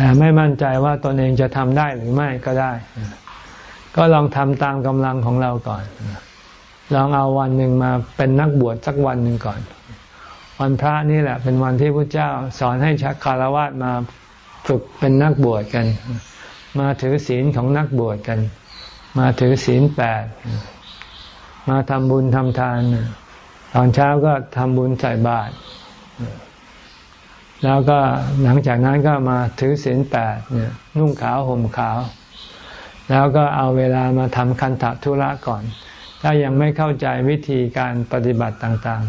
แต่ไม่มั่นใจว่าตนเองจะทำได้หรือไม่ก็ได้ ก็ลองทำตามกำลังของเราก่อน ลองเอาวันหนึ่งมาเป็นนักบวชสักวันหนึ่งก่อน วันพระนี่แหละ เป็นวันที่พระเจ้าสอนให้ชักคารวะมาฝึกเป็นนักบวชกัน มาถือศีลของนักบวชกัน มาถือศีลแปด มาทำบุญทำทาน ตอนเช้าก็ทำบุญใส่บาตร แล้วก็หลังจากนั้นก็มาถือศีลแปดเนี่ยนุ่งขาวห่มขาว แล้วก็เอาเวลามาทำคันธทุระก่อน ถ้ายังไม่เข้าใจวิธีการปฏิบัติต่าง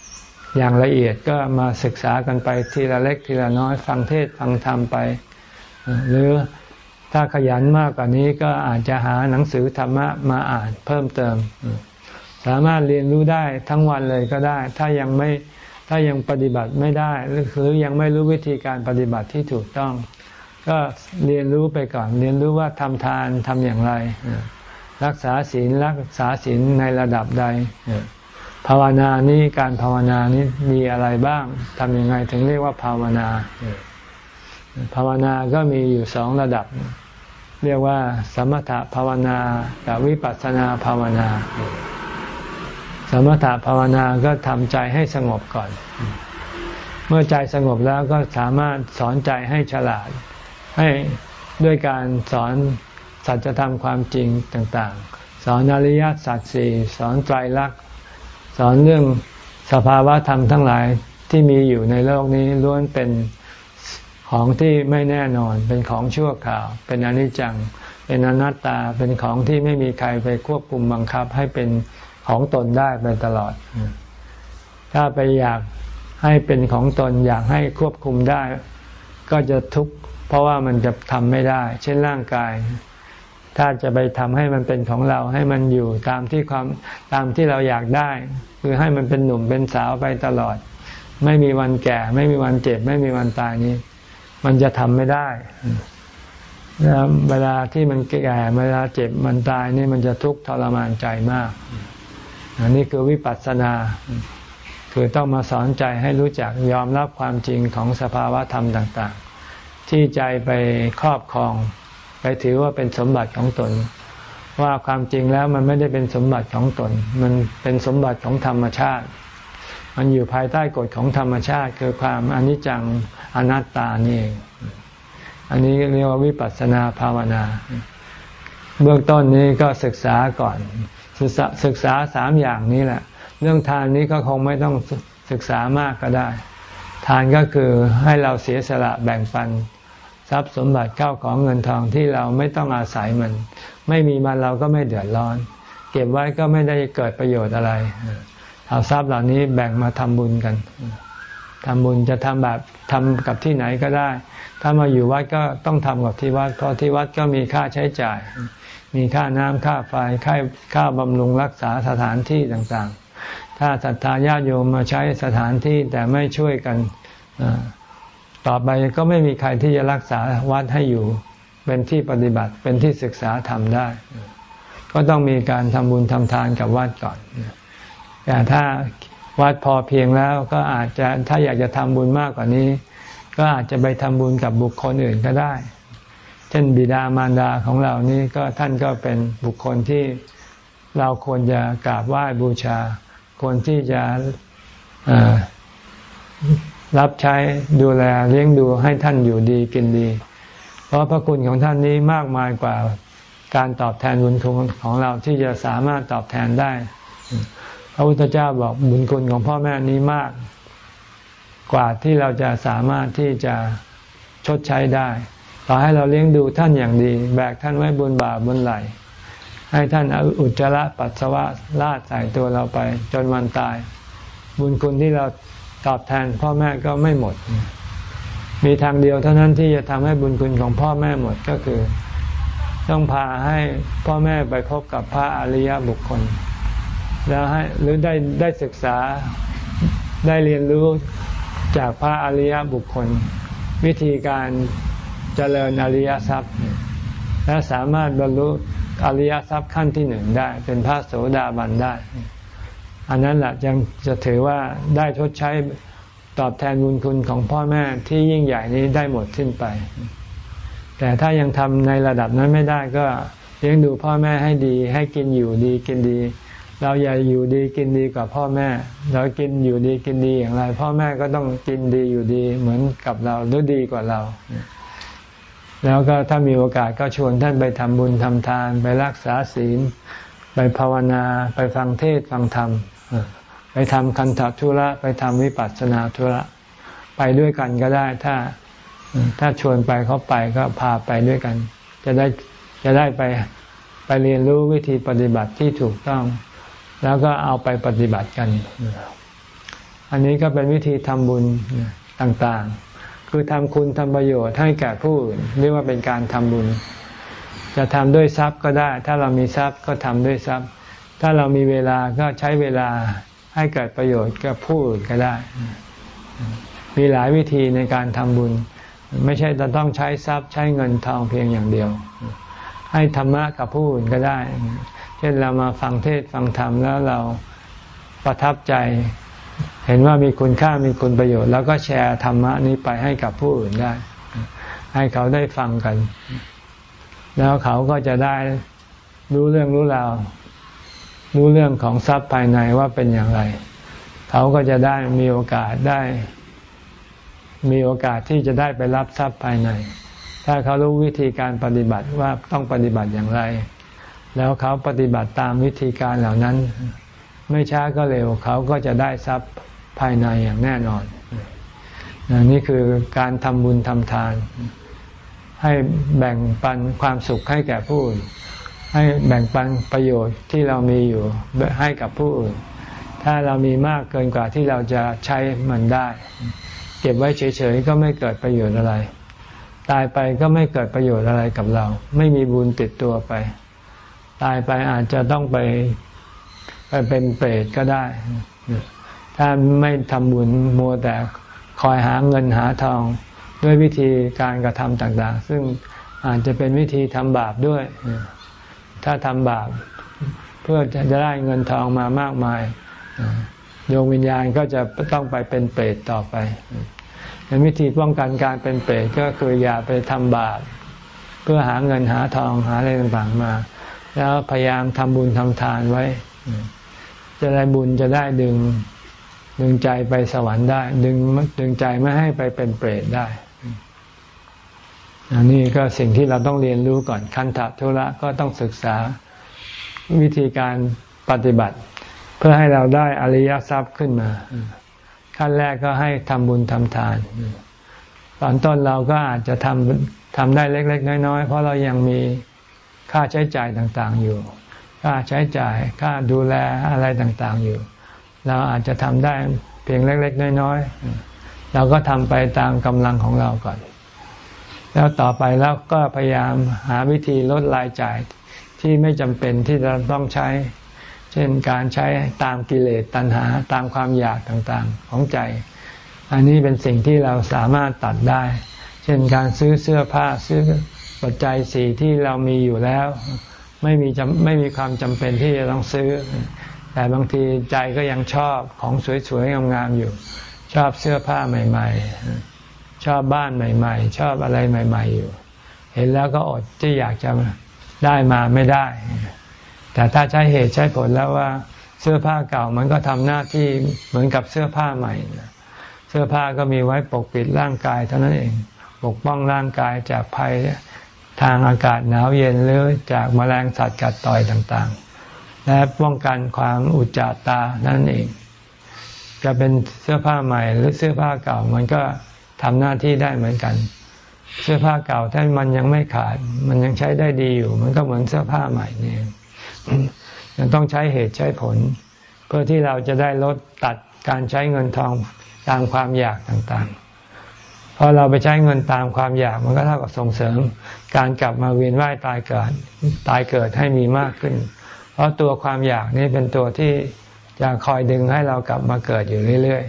ๆ อย่างละเอียดก็มาศึกษากันไปทีละเล็กทีละน้อยฟังเทศฟังธรรมไป หรือถ้าขยันมากกว่านี้ก็อาจจะหาหนังสือธรรมะมาอ่านเพิ่มเติม สามารถเรียนรู้ได้ทั้งวันเลยก็ได้ ถ้ายังไม่ ถ้ายังปฏิบัติไม่ได้หรือยังไม่รู้วิธีการปฏิบัติที่ถูกต้อง ก็เรียนรู้ไปก่อน เรียนรู้ว่าทำทานทำอย่างไร รักษาศีลรักษาศีลในระดับใด ภาวนานี้การภาวนานี้มีอะไรบ้างทำยังไงถึงเรียกว่าภาวนาภาวนาก็มีอยู่สองระดับ เรียกว่า สมถภาวนา กับวิปัสสนาภาวนา สมถะภาวนาก็ทำใจให้สงบก่อน เมื่อใจสงบแล้วก็สามารถสอนใจให้ฉลาด ให้ด้วยการสอนสัจธรรมความจริงต่างๆ สอนอริยสัจสี่สอนไตรลักษณ์สอนเรื่องสภาวะธรรมทั้งหลายที่มีอยู่ในโลกนี้ล้วนเป็นของที่ไม่แน่นอน เป็นของชั่วคราว เป็นอนิจจัง เป็นอนัตตา เป็นของที่ไม่มีใครไปควบคุมบังคับให้เป็น ของตนได้ไปตลอด ถ้าไปอยากให้เป็นของตนอยากให้ควบคุมได้ ก็จะทุกข์เพราะว่ามันจะทำไม่ได้ เช่นร่างกาย ถ้าจะไปทำให้มันเป็นของเราให้มันอยู่ตามที่ความตามที่เราอยากได้ คือให้มันเป็นหนุ่มเป็นสาวไปตลอด ไม่มีวันแก่ ไม่มีวันเจ็บ ไม่มีวันตายนี้ มันจะทำไม่ได้เวลาที่มันแก่เวลาเจ็บมันตายนี่มันจะทุกข์ทรมานใจมาก อันนี้คือวิปัสสนา คือต้องมาสอนใจให้รู้จักยอมรับความจริงของสภาวะธรรมต่าง ๆ ที่ใจไปครอบครอง ไปถือว่าเป็นสมบัติของตน ว่าความจริงแล้วมันไม่ได้เป็นสมบัติของตน มันเป็นสมบัติของธรรมชาติ มันอยู่ภายใต้กฎของธรรมชาติ คือความอนิจจังอนัตตานี่เองอันนี้เรียกว่าวิปัสสนาภาวนา เบื้องต้นนี้ก็ศึกษาก่อน ศึกษาสามอย่างนี้แหละ เรื่องทานนี้ก็คงไม่ต้องศึกษามากก็ได้ ทานก็คือให้เราเสียสละแบ่งปัน ทรัพย์สมบัติเข้าของเงินทองที่เราไม่ต้องอาศัยมัน ไม่มีมันเราก็ไม่เดือดร้อน เก็บไว้ก็ไม่ได้เกิดประโยชน์อะไร เอาทรัพย์เหล่านี้แบ่งมาทำบุญกันทำบุญจะทำแบบทำกับที่ไหนก็ได้ ถ้ามาอยู่วัดก็ต้องทำกับที่วัด เพราะที่วัดก็มีค่าใช้จ่าย มีค่าน้ำค่าไฟค่าค่าบำรุงรักษาสถานที่ต่างๆ ถ้าศรัทธาญาติโยมมาใช้สถานที่แต่ไม่ช่วยกันต่อไปก็ไม่มีใครที่จะรักษาวัดให้อยู่ เป็นที่ปฏิบัติเป็นที่ศึกษาทำได้ ก็ต้องมีการทำบุญทำทานกับวัดก่อนแต่ถ้าวัดพอเพียงแล้วก็อาจจะถ้าอยากจะทำบุญมากกว่านี้ ก็อาจจะไปทำบุญกับบุคคลอื่นก็ได้ เช่นบิดามารดาของเรานี่ก็ท่านก็เป็นบุคคลที่เราควรจะกราบไหว้บูชา ควรที่จะรับใช้ดูแลเลี้ยงดูให้ท่านอยู่ดีกินดี เพราะพระคุณของท่านนี้มากมายกว่าการตอบแทนบุญคุณของเราที่จะสามารถตอบแทนได้ พระพุทธเจ้าบอกบุญคุณของพ่อแม่นี้มาก กว่าที่เราจะสามารถที่จะชดใช้ได้ ต่อให้เราเลี้ยงดูท่านอย่างดี แบกท่านไว้บนบ่าบนไหลให้ท่านอุจจาระปัสสาวะลาดใส่ตัวเราไป จนวันตาย บุญคุณที่เราตอบแทนพ่อแม่ก็ไม่หมด มีทางเดียวเท่านั้นที่จะทำให้บุญคุณของพ่อแม่หมดก็คือ ต้องพาให้พ่อแม่ไปพบกับพระอริยบุคคล แล้วให้หรือได้ได้ศึกษาได้เรียนรู้จากพระอริยบุคคล วิธีการ เจริญอริยทรัพย์ และสามารถบรรลุอริยทรัพย์ขั้นที่หนึ่งได้ เป็นพระโสดาบันได้ อันนั้นแหละยังจะถือว่าได้ทดใช้ตอบแทนบุญคุณของพ่อแม่ที่ยิ่งใหญ่นี้ได้หมดสิ้นไป แต่ถ้ายังทำในระดับนั้นไม่ได้ก็เลี้ยงดูพ่อแม่ให้ดี ให้กินอยู่ดีกินดี เราอย่าอยู่ดีกินดีกว่าพ่อแม่ เรากินอยู่ดีกินดีอย่างไร พ่อแม่ก็ต้องกินดีอยู่ดีเหมือนกับเราหรือดีกว่าเรา แล้วก็ถ้ามีโอกาสก็ชวนท่านไปทำบุญทำทาน ไปรักษาศีล ไปภาวนา ไปฟังเทศฟังธรรม ไปทำคันธทุระ ไปทำวิปัสสนาธุระ ไปด้วยกันก็ได้ ถ้าถ้าชวนไปเขาไปก็พาไปด้วยกัน จะได้จะได้ไปไปเรียนรู้วิธีปฏิบัติที่ถูกต้อง แล้วก็เอาไปปฏิบัติกัน อันนี้ก็เป็นวิธีทำบุญต่างๆ คือทำคุณทำประโยชน์ให้แก่ผู้อื่นเรียกว่าเป็นการทำบุญ จะทำด้วยทรัพย์ก็ได้ ถ้าเรามีทรัพย์ก็ทำด้วยทรัพย์ ถ้าเรามีเวลาก็ใช้เวลาให้เกิดประโยชน์กับผู้อื่นก็ได้ มีหลายวิธีในการทำบุญ ไม่ใช่จะต้องใช้ทรัพย์ใช้เงินทองเพียงอย่างเดียว ใหให้ธรรมะกับผู้อื่นก็ได้ เช่นเรามาฟังเทศฟังธรรมแล้วเราประทับใจ เห็นว่ามีคุณค่ามีคุณประโยชน์ แล้วก็แชร์ธรรมะนี้ไปให้กับผู้อื่นได้ ให้เขาได้ฟังกัน แล้วเขาก็จะได้รู้เรื่องรู้ราวรู้เรื่องของทรัพย์ภายในว่าเป็นอย่างไร เขาก็จะได้มีโอกาสได้ มีโอกาสที่จะได้ไปรับทรัพย์ภายใน ถ้าเขารู้วิธีการปฏิบัติว่าต้องปฏิบัติอย่างไร แล้วเขาปฏิบัติตามวิธีการเหล่านั้น ไม่ช้าก็เร็วเขาก็จะได้ทรัพย์ภายในอย่างแน่นอนนี่คือการทำบุญทำทาน ให้แบ่งปันความสุขให้แก่ผู้อื่น ให้แบ่งปันประโยชน์ที่เรามีอยู่ให้กับผู้อื่น ถ้าเรามีมากเกินกว่าที่เราจะใช้มันได้ เก็บไว้เฉยๆก็ไม่เกิดประโยชน์อะไร ตายไปก็ไม่เกิดประโยชน์อะไรกับเรา ไม่มีบุญติดตัวไป ตายไปอาจจะต้องไป ไปเป็นเปรตก็ได้ ถ้าไม่ทำบุญมัวแต่คอยหาเงินหาทองด้วยวิธีการกระทำต่างๆ ซึ่งอาจจะเป็นวิธีทำบาปด้วย ถ้าทำบาปเพื่อจะได้เงินทองมามากมายดวงวิญญาณก็จะต้องไปเป็นเปรตต่อไปวิธีป้องกันการเป็นเปรตก็คืออย่าไปทำบาปเพื่อหาเงินหาทองหาอะไรต่างๆมา แล้วพยายามทำบุญทำทานไว้ จะได้บุญจะได้ดึงดึงใจไปสวรรค์ได้ ดึงดึงใจไม่ให้ไปเป็นเปรตได้อันนี้ก็สิ่งที่เราต้องเรียนรู้ก่อนคันธทุระก็ต้องศึกษาวิธีการปฏิบัติ เพื่อให้เราได้อริยทรัพย์ขึ้นมา ขั้นแรกก็ให้ทำบุญทำทาน ตอนต้นเราก็อาจจะทำทำได้เล็ก ๆ น้อย ๆ เพราะเรายังมีค่าใช้จ่ายต่าง ๆ อยู่ ค่าใช้จ่ายค่าดูแลอะไรต่างๆอยู่ เราอาจจะทำได้เพียงเล็ก ๆ น้อยๆเราก็ทำไปตามกำลังของเราก่อน แล้วต่อไปแล้วก็พยายามหาวิธีลดรายจ่ายที่ไม่จำเป็นที่จะต้องใช้ เช่นการใช้ตามกิเลสตัณหาตามความอยากต่างๆของใจ อันนี้เป็นสิ่งที่เราสามารถตัดได้ เช่นการซื้อเสื้อผ้าซื้อปัจจัยสีที่เรามีอยู่แล้ว ไม่มีจำไม่มีความจำเป็นที่จะต้องซื้อ แต่บางทีใจก็ยังชอบของสวยๆงามๆอยู่ ชอบเสื้อผ้าใหม่ ๆ ชอบบ้านใหม่ ๆ ชอบอะไรใหม่ ๆ อยู่ เห็นแล้วก็อดที่อยากจะได้มาไม่ได้ แต่ถ้าใช้เหตุใช้ผลแล้วว่าเสื้อผ้าเก่ามันก็ทำหน้าที่เหมือนกับเสื้อผ้าใหม่ เสื้อผ้าก็มีไว้ปกปิดร่างกายเท่านั้นเอง ปกป้องร่างกายจากภัย ทางอากาศหนาวเย็นหรือจากมแมลงสัตว์กัดต่อยต่างๆ และป้องกันความอุจจาตานั่นเอง จะเป็นเสื้อผ้าใหม่หรือเสื้อผ้าเก่ามันก็ทำหน้าที่ได้เหมือนกัน เสื้อผ้าเก่าถ้ามันยังไม่ขาด มันยังใช้ได้ดีอยู่ มันก็เหมือนเสื้อผ้าใหม่เนี่ยยังต้องใช้เหตุใช้ผล เพื่อที่เราจะได้ลดตัดการใช้เงินทองตามความอยากต่างๆพอเราไปใช้เงินตามความอยากมันก็เท่ากับส่งเสริม การกลับมาเวียนว่ายตายเกิด ตายเกิดให้มีมากขึ้น เพราะตัวความอยากนี่เป็นตัวที่จะคอยดึงให้เรากลับมาเกิดอยู่เรื่อย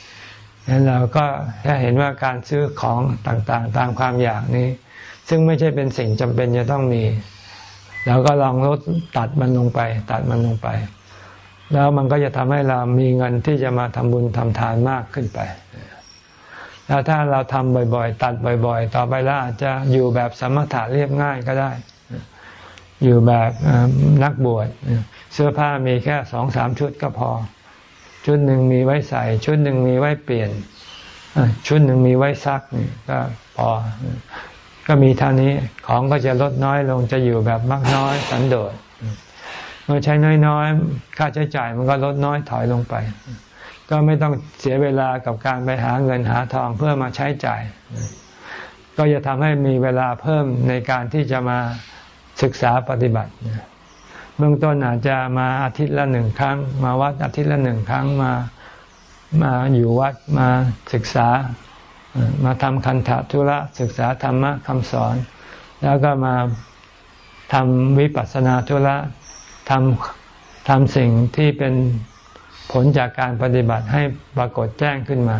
ๆนั้นเราก็ถ้าเห็นว่าการซื้อของต่างๆ ตามความอยากนี้ ซึ่งไม่ใช่เป็นสิ่งจำเป็นจะต้องมีเราก็ลองลดตัดมันลงไป ตัดมันลงไป แล้วมันก็จะทำให้เรามีเงินที่จะมาทำบุญทำทานมากขึ้นไป แล้วถ้าเราทำบ่อยๆ ตัดบ่อย ๆ ต่อไปแล้วอาจจะอยู่แบบสมถะเรียบง่ายก็ได้ อยู่แบบนักบวชเสื้อผ้ามีแค่สองสามชุดก็พอ ชุดหนึ่งมีไว้ใส่ ชุดหนึ่งมีไว้เปลี่ยนชุดหนึ่งมีไว้ซักนี่ก็พอ ก็มีเท่านี้ของก็จะลดน้อยลงจะอยู่แบบมากน้อยสันโดษเมื่อใช้น้อยๆ ค่าใช้จ่ายมันก็ลดน้อยถอยลงไป ก็ไม่ต้องเสียเวลากับการไปหาเงินหาทองเพื่อมาใช้จ่าย ก็จะทำให้มีเวลาเพิ่มในการที่จะมาศึกษาปฏิบัติเบื้องต้นอาจจะมาอาทิตย์ละหนึ่งครั้ง มาวัดอาทิตย์ละหนึ่งครั้งมามาอยู่วัดมาศึกษา มาทำคันธทุระศึกษาธรรมะคำสอน แล้วก็มาทำวิปัสสนาธุระทำทำสิ่งที่เป็น ลจากการปฏิบัติให้ปรากฏแจ้งขึ้นมา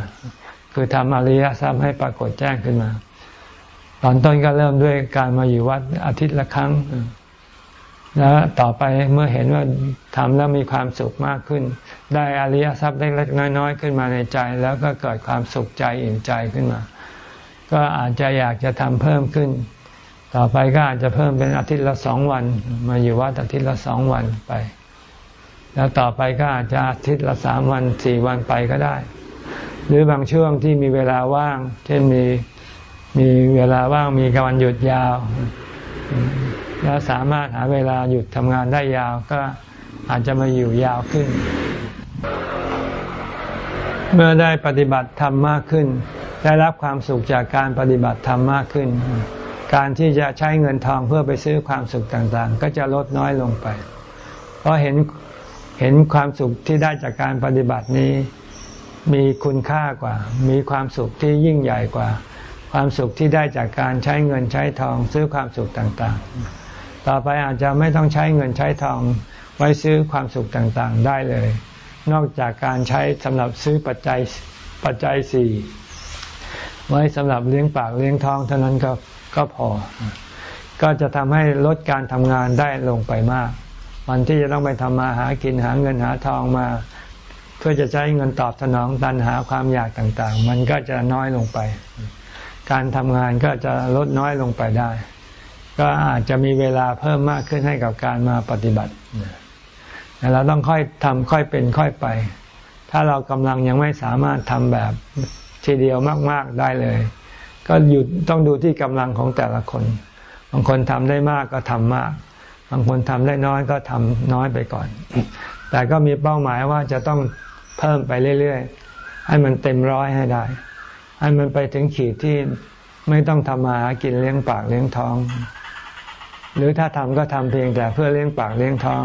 คือทำอริยสัจให้ปรากฏแจ้งขึ้นมา ตอนต้นก็เริ่มด้วยการมาอยู่วัดอาทิตย์ละครั้ง แล้วต่อไปเมื่อเห็นว่าทำแล้วมีความสุขมากขึ้น ได้อริยทรัพย์เล็กๆน้อยๆขึ้นมาในใจ แล้วก็เกิดความสุขใจอิ่มใจขึ้นมา ก็อาจจะอยากจะทำเพิ่มขึ้น ต่อไปก็อาจจะเพิ่มเป็นอาทิตย์ละสองวัน มาอยู่วัดอาทิตย์ละสองวันไป แล้วต่อไปก็อาจจะอาทิตย์ละสามวันสี่วันไปก็ได้ หรือบางช่วงที่มีเวลาว่าง เช่นมีมีเวลาว่างมีกวันหยุดยาว แล้วสามารถหาเวลาหยุดทำงานได้ยาวก็อาจจะมาอยู่ยาวขึ้น เมื่อได้ปฏิบัติธรรมมากขึ้น ได้รับความสุขจากการปฏิบัติธรรมมากขึ้น การที่จะใช้เงินทองเพื่อไปซื้อความสุขต่างๆ ก็จะลดน้อยลงไป เพราะเห็น เห็นความสุขที่ได้จากการปฏิบัตินี้ มีคุณค่ากว่า มีความสุขที่ยิ่งใหญ่กว่า ความสุขที่ได้จากการใช้เงินใช้ทองซื้อความสุขต่างๆ ต่อไปอาจจะไม่ต้องใช้เงินใช้ทองไว้ซื้อความสุขต่างๆได้เลย นอกจากการใช้สำหรับซื้อปัจจัยปัจจัยสี่ไว้สำหรับเลี้ยงปากเลี้ยงท้องเท่านั้นก็ก็พอ ก็จะทำให้ลดการทำงานได้ลงไปมาก วันที่จะต้องไปทำมาหากินหาเงินหาทองมา เพื่อจะใช้เงินตอบสนองตันหาความอยากต่างๆ มันก็จะน้อยลงไป การทำงานก็จะลดน้อยลงไปได้ ก็อาจจะมีเวลาเพิ่มมากขึ้นให้กับการมาปฏิบัติแต่เราต้องค่อยทำค่อยเป็นค่อยไป ถ้าเรากำลังยังไม่สามารถทำแบบทีเดียวมาก ๆได้เลย ก็อยู่ต้องดูที่กำลังของแต่ละคน บางคนทำได้มากก็ทำมาก บางคนทำได้น้อยก็ทำน้อยไปก่อน แต่ก็มีเป้าหมายว่าจะต้องเพิ่มไปเรื่อยๆ ให้มันเต็มร้อยให้ได้ ให้มันไปถึงขีดที่ไม่ต้องทำมาหากินเลี้ยงปากเลี้ยงท้อง หรือถ้าทำก็ทำเพียงแต่เพื่อเลี้ยงปากเลี้ยงท้อง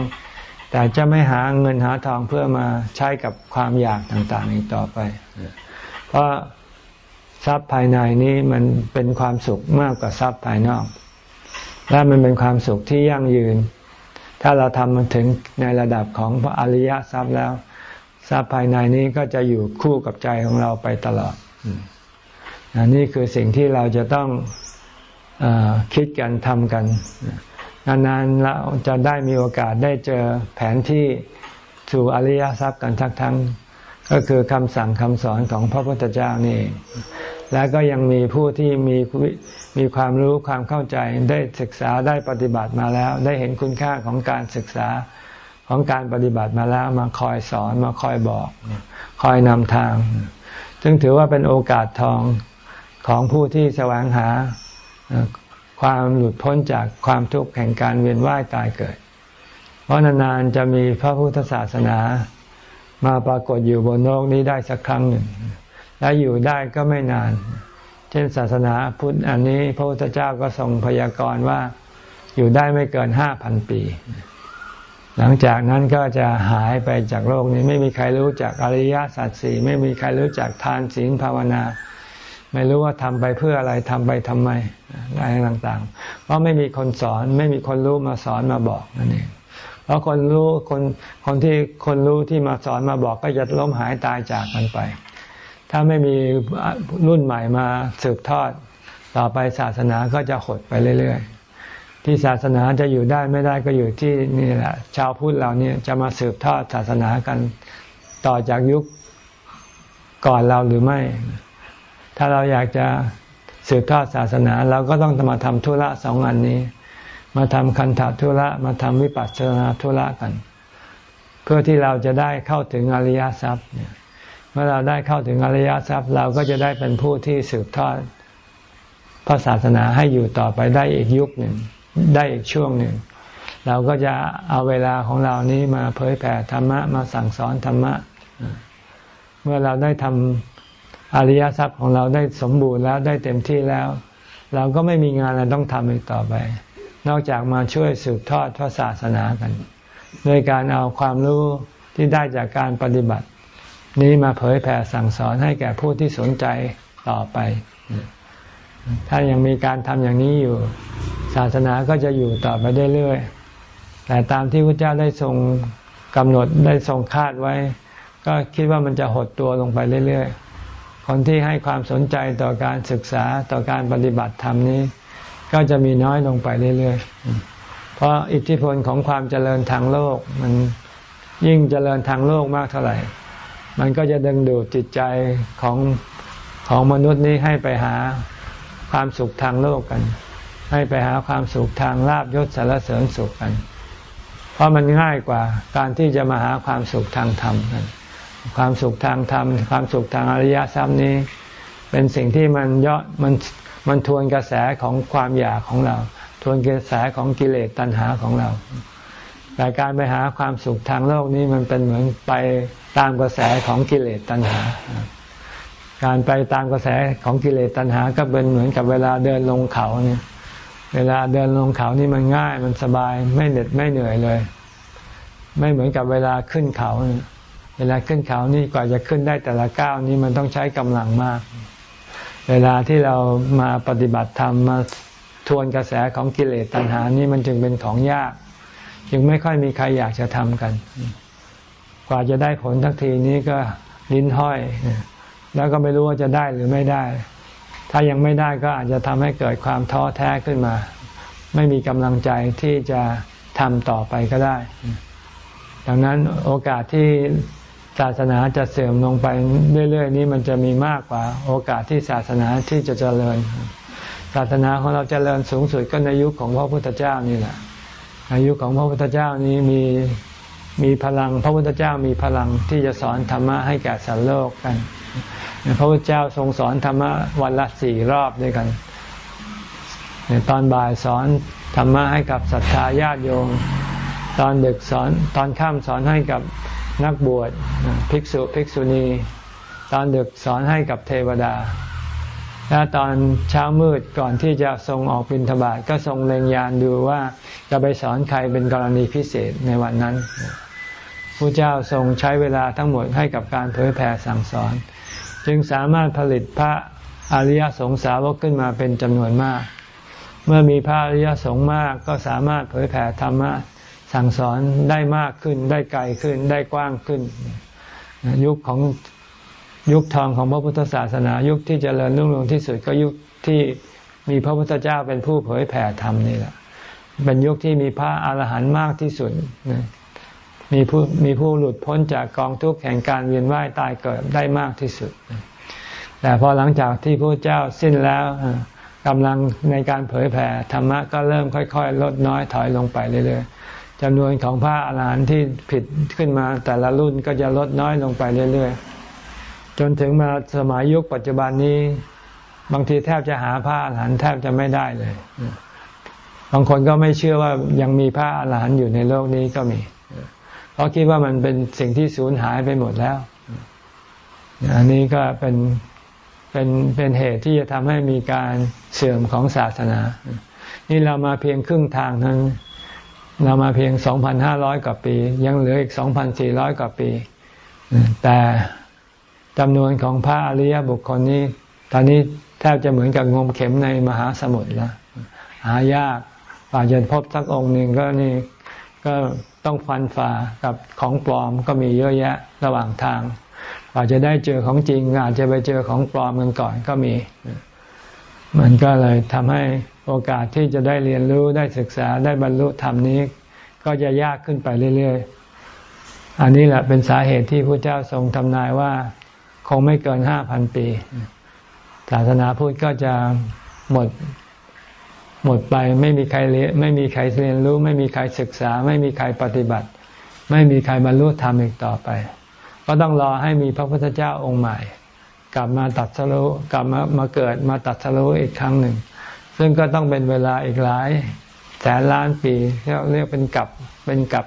แต่จะไม่หาเงินหาทองเพื่อมาใช้กับความอยากต่างๆ อีกต่อไป เพราะทรัพย์ภายในนี้มันเป็นความสุขมากกว่าทรัพย์ภายนอก และมันเป็นความสุขที่ยั่งยืน ถ้าเราทำมันถึงในระดับของพระอริยทรัพย์แล้ว ทรัพย์ภายในนี้ก็จะอยู่คู่กับใจของเราไปตลอดนนี่คือสิ่งที่เราจะต้องคิดกันทำกัน นานๆเราจะได้มีโอกาสได้เจอแผนที่สู่อริยทรัพย์กันทักทั้งก็คือคำสั่งคำสอนของพระพุทธเจ้านี่ และก็ยังมีผู้ที่มีมีความรู้ความเข้าใจได้ศึกษาได้ปฏิบัติมาแล้ว ได้เห็นคุณค่าของการศึกษาของการปฏิบัติมาแล้วมาคอยสอนมาคอยบอก คอยนำทาง ซึ่งถือว่าเป็นโอกาสทองของผู้ที่แสวงหาความหลุดพ้นจากความทุกข์แห่งการเวียนว่ายตายเกิด เพราะนานๆจะมีพระพุทธศาสนา มาปรากฏอยู่บนโลกนี้ได้สักครั้งหนึ่ง และอยู่ได้ก็ไม่นาน เช่นศาสนาพุทธอันนี้พระพุทธเจ้าก็ทรงพยากรณ์ว่าอยู่ได้ไม่เกินห้าพันปี หลังจากนั้นก็จะหายไปจากโลกนี้ ไม่มีใครรู้จักอริยสัจสี่ไม่มีใครรู้จักทานศีลภาวนา ไม่รู้ว่าทำไปเพื่ออะไรทำไปทำไมอะไรต่างๆ เพราะไม่มีคนสอนไม่มีคนรู้มาสอนมาบอกนั่นเองเพราะคนรู้คนคนที่คนรู้ที่มาสอนมาบอกก็จะล้มหายตายจากมันไป ถ้าไม่มีรุ่นใหม่มาสืบทอด ต่อไปศาสนาก็จะหดไปเรื่อยๆ ที่ศาสนาจะอยู่ได้ไม่ได้ก็อยู่ที่นี่แหละชาวพุทธเราเนี่ยจะมาสืบทอดศาสนากันต่อจากยุคก่อนเราหรือไม่ ถ้าเราอยากจะสืบทอดศาสนาเราก็ต้องมาทำธุระสองอันนี้ มาทำคันธธุระมาทำวิปัสสนาธุระกัน เพื่อที่เราจะได้เข้าถึงอริยทรัพย์เเมื่อเราได้เข้าถึงอริยทรัพย์เราก็จะได้เป็นผู้ที่สืบทอดพระศาสนาให้อยู่ต่อไปได้อีกยุคหนึ่ง ได้อีกช่วงหนึ่ง เราก็จะเอาเวลาของเรานี้มาเผยแผ่ธรรมะมาสั่งสอนธรรมะ เมื่อเราได้ทำอริยทรัพย์ของเราได้สมบูรณ์แล้วได้เต็มที่แล้ว เราก็ไม่มีงานอะไรต้องทำอีกต่อไป นอกจากมาช่วยสืบทอดพระศาสนากัน โดยการเอาความรู้ที่ได้จากการปฏิบัติ นี้มาเผยแผ่สั่งสอนให้แก่ผู้ที่สนใจต่อไป ถ้ายังมีการทำอย่างนี้อยู่ ศาสนาก็จะอยู่ต่อไปได้เรื่อย แต่ตามที่พระเจ้าได้ทรงกำหนดได้ทรงคาดไว้ ก็คิดว่ามันจะหดตัวลงไปเรื่อยๆ คนที่ให้ความสนใจต่อการศึกษาต่อการปฏิบัติธรรมนี้ ก็จะมีน้อยลงไปเรื่อยๆ เพราะอิทธิพลของความเจริญทางโลกมันยิ่งเจริญทางโลกมากเท่าไหร่ มันก็จะดึงดูดจิตใจของของมนุษย์นี้ให้ไปหาความสุขทางโลกกัน ให้ไปหาความสุขทางลาบยศสารเสริญสุขกัน เพราะมันง่ายกว่าการที่จะมาหาความสุขทางธรรมกันความสุขทางธรรม ความสุขทางอริยสัมนี้ เป็นสิ่งที่มันเยาะมันมันทวนกระแสของความอยากของเรา ทวนกระแสของกิเลสตัณหาของเราแต่การไปหาความสุขทางโลกนี้มันเป็นเหมือนไป ตามกระแสของกิเลสตัณหา การไปตามกระแสของกิเลสตัณหา ก็เป็นเหมือนกับเวลาเดินลงเขาเนี่ย เวลาเดินลงเขานี่มันง่ายมันสบายไม่เหน็ดไม่เหนื่อยเลย ไม่เหมือนกับเวลาขึ้นเขาเนี่ยเวลาขึ้นเขานี่กว่าจะขึ้นได้แต่ละก้าวนี้มันต้องใช้กำลังมาก เวลาที่เรามาปฏิบัติธรรมมาทวนกระแสของกิเลสตัณหานี่มันจึงเป็นของยาก จึงไม่ค่อยมีใครอยากจะทำกัน ว่าจะได้ผลทักทีนี้ก็ลิ้นห้อย แล้วก็ไม่รู้ว่าจะได้หรือไม่ได้ ถ้ายังไม่ได้ก็อาจจะทำให้เกิดความท้อแท้ขึ้นมา ไม่มีกำลังใจที่จะทำต่อไปก็ได้ ดังนั้นโอกาสที่ศาสนาจะเสื่อมลงไปเรื่อยๆ นี้มันจะมีมากกว่า โอกาสที่ศาสนาที่จะเจริญ ศาสนาของเราจเจริญสูงสุดก็ในยุคของพระพุทธเจ้านี่แหละในยุของพระพุทธเจ้านี้มี มีพลัง พระพุทธเจ้ามีพลังที่จะสอนธรรมะให้แก่สัตว์โลกกัน พระพุทธเจ้าทรงสอนธรรมะวันละสี่รอบด้วยกันตอนบ่ายสอนธรรมะให้กับศรัทธาญาติโยม ตอนดึกสอนตอนค่ำสอนให้กับนักบวชภิกษุภิกษุณี ตอนดึกสอนให้กับเทวดา และตอนเช้ามืดก่อนที่จะทรงออกบิณฑบาตก็ทรงเล็งยานดูว่าจะไปสอนใครเป็นกรณีพิเศษในวันนั้น พระเจ้าทรงใช้เวลาทั้งหมดให้กับการเผยแผ่สั่งสอน จึงสามารถผลิตพระอริยสงสาวกขึ้นมาเป็นจำนวนมาก เมื่อมีพระอริยสงฆ์มากก็สามารถเผยแผ่ธรรมะสั่งสอนได้มากขึ้น ได้ไกลขึ้นได้กว้างขึ้น ยุคของยุคทองของพระพุทธศาสนา ยุคที่จเจริญรุ่งเรืองที่สุดก็ยุคที่มีพระพุทธเจ้าเป็นผู้เผยแผ่ธรรมนี่แหละเป็นยุคที่มีพระอาหารหันต์มากที่สุด มีผู้มีผู้หลุดพ้นจากกองทุกข์แห่งการเวียนว่ายตายเกิดได้มากที่สุด แต่พอหลังจากที่พระเจ้าสิ้นแล้วกำลังในการเผยแผ่ธรรมะก็เริ่มค่อย ๆ ลดน้อยถอยลงไปเรื่อยๆจำนวนของพระอาหารหันต์ที่ผิดขึ้นมาแต่ละรุ่นก็จะลดน้อยลงไปเรื่อยๆ จนถึงมาสมัยยุคปัจจุบันนี้ บางทีแทบจะหาพระอาหารหันต์แทบจะไม่ได้เลย บางคนก็ไม่เชื่อว่ายังมีพระอาหารหันต์อยู่ในโลกนี้ก็มี เพราะคิดว่ามันเป็นสิ่งที่สูญหายไปหมดแล้ว อันนี้ก็เป็นเป็นเป็นเหตุที่จะทำให้มีการเสื่อมของศาสนา นี่เรามาเพียงครึ่งทางนั้น เรามาเพียง 2,500 กว่าปี ยังเหลืออีก 2,400 กว่าปี แต่จำนวนของพระอริยบุคคลนี้ ตอนนี้แทบจะเหมือนกับงมเข็มในมหาสมุทรแล้วหายากกว่าจะพบสักองค์หนึ่งก็นี่ ก็ต้องฟันฝ่ากับของปลอมก็มีเยอะแยะระหว่างทางกว่าจะได้เจอของจริง อาจจะไปเจอของปลอมกันก่อนก็มี มันก็เลยทำให้โอกาสที่จะได้เรียนรู้ได้ศึกษาได้บรรลุธรรมนี้ ก็จะยากขึ้นไปเรื่อยๆ อันนี้แหละเป็นสาเหตุที่พระเจ้าทรงทำนายว่า คงไม่เกินห้าพันปี ศาสนาพุทธก็จะหมด หมดไปไม่มีใครเรียนไม่มีใครเรียนรู้ ไม่มีใครศึกษา ไม่มีใครปฏิบัติ ไม่มีใครบรรลุธรรมอีกต่อไป ก็ต้องรอให้มีพระพุทธเจ้าองค์ใหม่ กลับมาตัดสรุกลับมามาเกิดมาตัดสรุอีกครั้งหนึ่ง ซึ่งก็ต้องเป็นเวลาอีกหลายแสนล้านปีเรียกเป็นกับเป็นกับ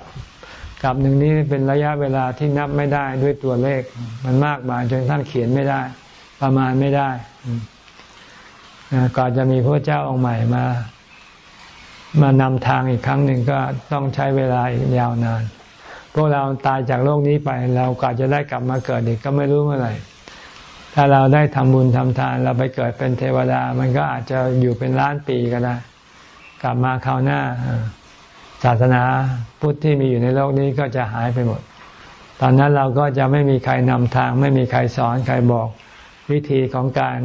กับหนึ่งนี้เป็นระยะเวลาที่นับไม่ได้ด้วยตัวเลข มันมากมายจนท่านเขียนไม่ได้ ประมาณไม่ได้ ก่อนจะมีพระเจ้าองค์ใหม่มามานำทางอีกครั้งหนึ่งก็ต้องใช้เวลาอีกยาวนาน พวกเราตายจากโลกนี้ไป เราก็จะได้กลับมาเกิดอีกก็ไม่รู้เมื่อไหร่ ถ้าเราได้ทำบุญทำทานเราไปเกิดเป็นเทวดา มันก็อาจจะอยู่เป็นล้านปีก็ได้ กลับมาคราวหน้า ศาสนาพุทธที่มีอยู่ในโลกนี้ก็จะหายไปหมด ตอนนั้นเราก็จะไม่มีใครนำทาง ไม่มีใครสอนใครบอกวิธีของการ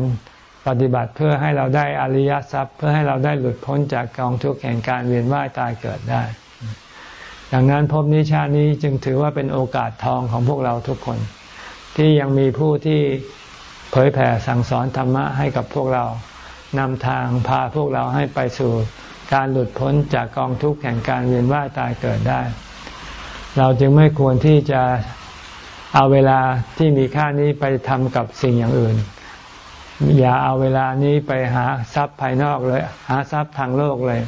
ปฏิบัติเพื่อให้เราได้อริยทรัพย์ เพื่อให้เราได้หลุดพ้นจากกองทุกข์แห่งการเวียนว่ายตายเกิดได้ ดังนั้นพบนิชานี้จึงถือว่าเป็นโอกาสทองของพวกเราทุกคน ที่ยังมีผู้ที่เผยแผ่สั่งสอนธรรมะให้กับพวกเรานำทางพาพวกเราให้ไปสู่การหลุดพ้นจากกองทุกข์แห่งการเวียนว่ายตายเกิดได้ เราจึงไม่ควรที่จะเอาเวลาที่มีค่านี้ไปทำกับสิ่งอย่างอื่น อย่าเอาเวลานี้ไปหาทรัพย์ภายนอกเลย หาทรัพย์ทางโลกเลย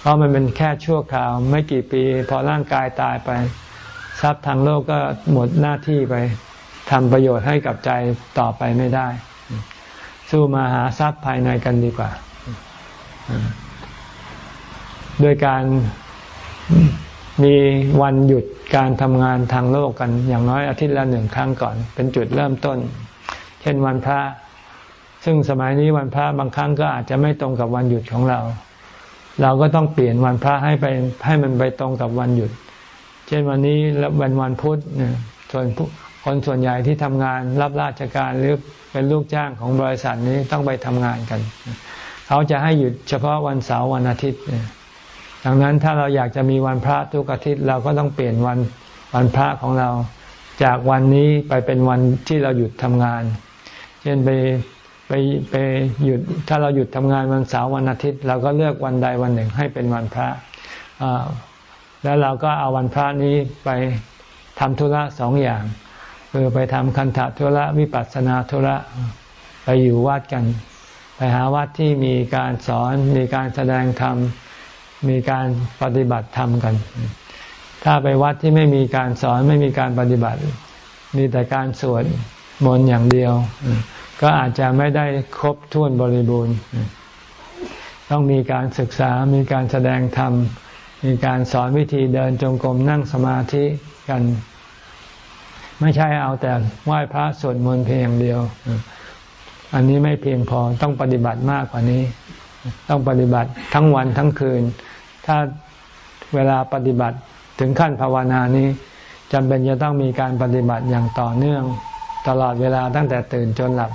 เพราะมันเป็นแค่ชั่วคราว ไม่กี่ปี พอร่างกายตายไป ทรัพย์ทางโลกก็หมดหน้าที่ไปทำประโยชน์ให้กับใจต่อไปไม่ได้ สู้มาหาทรัพย์ภายในกันดีกว่าด้วยการมีวันหยุดการทำงานทางโลกกัน อย่างน้อยอาทิตย์ละหนึ่งครั้งก่อน เป็นจุดเริ่มต้น เช่นวันพระ ซึ่งสมัยนี้วันพระบางครั้งก็อาจจะไม่ตรงกับวันหยุดของเรา เราก็ต้องเปลี่ยนวันพระให้ไปให้มันไปตรงกับวันหยุด เช่นวันนี้วันวันพุธส่วนคนส่วนใหญ่ที่ทำงานรับราชการหรือเป็นลูกจ้างของบริษัทนี้ต้องไปทำงานกัน เขาจะให้หยุดเฉพาะวันเสาร์วันอาทิตย์ดังนั้นถ้าเราอยากจะมีวันพระทุกอาทิตย์เราก็ต้องเปลี่ยนวันวันพระของเรา จากวันนี้ไปเป็นวันที่เราหยุดทำงาน เช่นไป ไปไปหยุดถ้าเราหยุดทำงานวันเสาร์วันอาทิตย์ เราก็เลือกวันใดวันหนึ่งให้เป็นวันพระแล้วเราก็เอาวันพระนี้ไปทำธุระสองอย่างคือไปทำคันธธุระวิปัสสนาธุระไปอยู่วัดกัน ไปหาวัดที่มีการสอนมีการแสดงธรรมมีการปฏิบัติธรรมกัน ถ้าไปวัดที่ไม่มีการสอนไม่มีการปฏิบัติ มีแต่การสวดมนต์อย่างเดียว ก็อาจจะไม่ได้ครบถ้วนบริบูรณ์ ต้องมีการศึกษา มีการแสดงธรรม มีการสอนวิธีเดินจงกรมนั่งสมาธิกัน ไม่ใช่เอาแต่ไหว้พระสวดมนต์เพียงเดียว อันนี้ไม่เพียงพอต้องปฏิบัติมากกว่านี้ ต้องปฏิบัติทั้งวันทั้งคืน ถ้าเวลาปฏิบัติถึงขั้นภาวนานี้จำเป็นจะต้องมีการปฏิบัติอย่างต่อเนื่อง ตลอดเวลาตั้งแต่ตื่นจนหลับ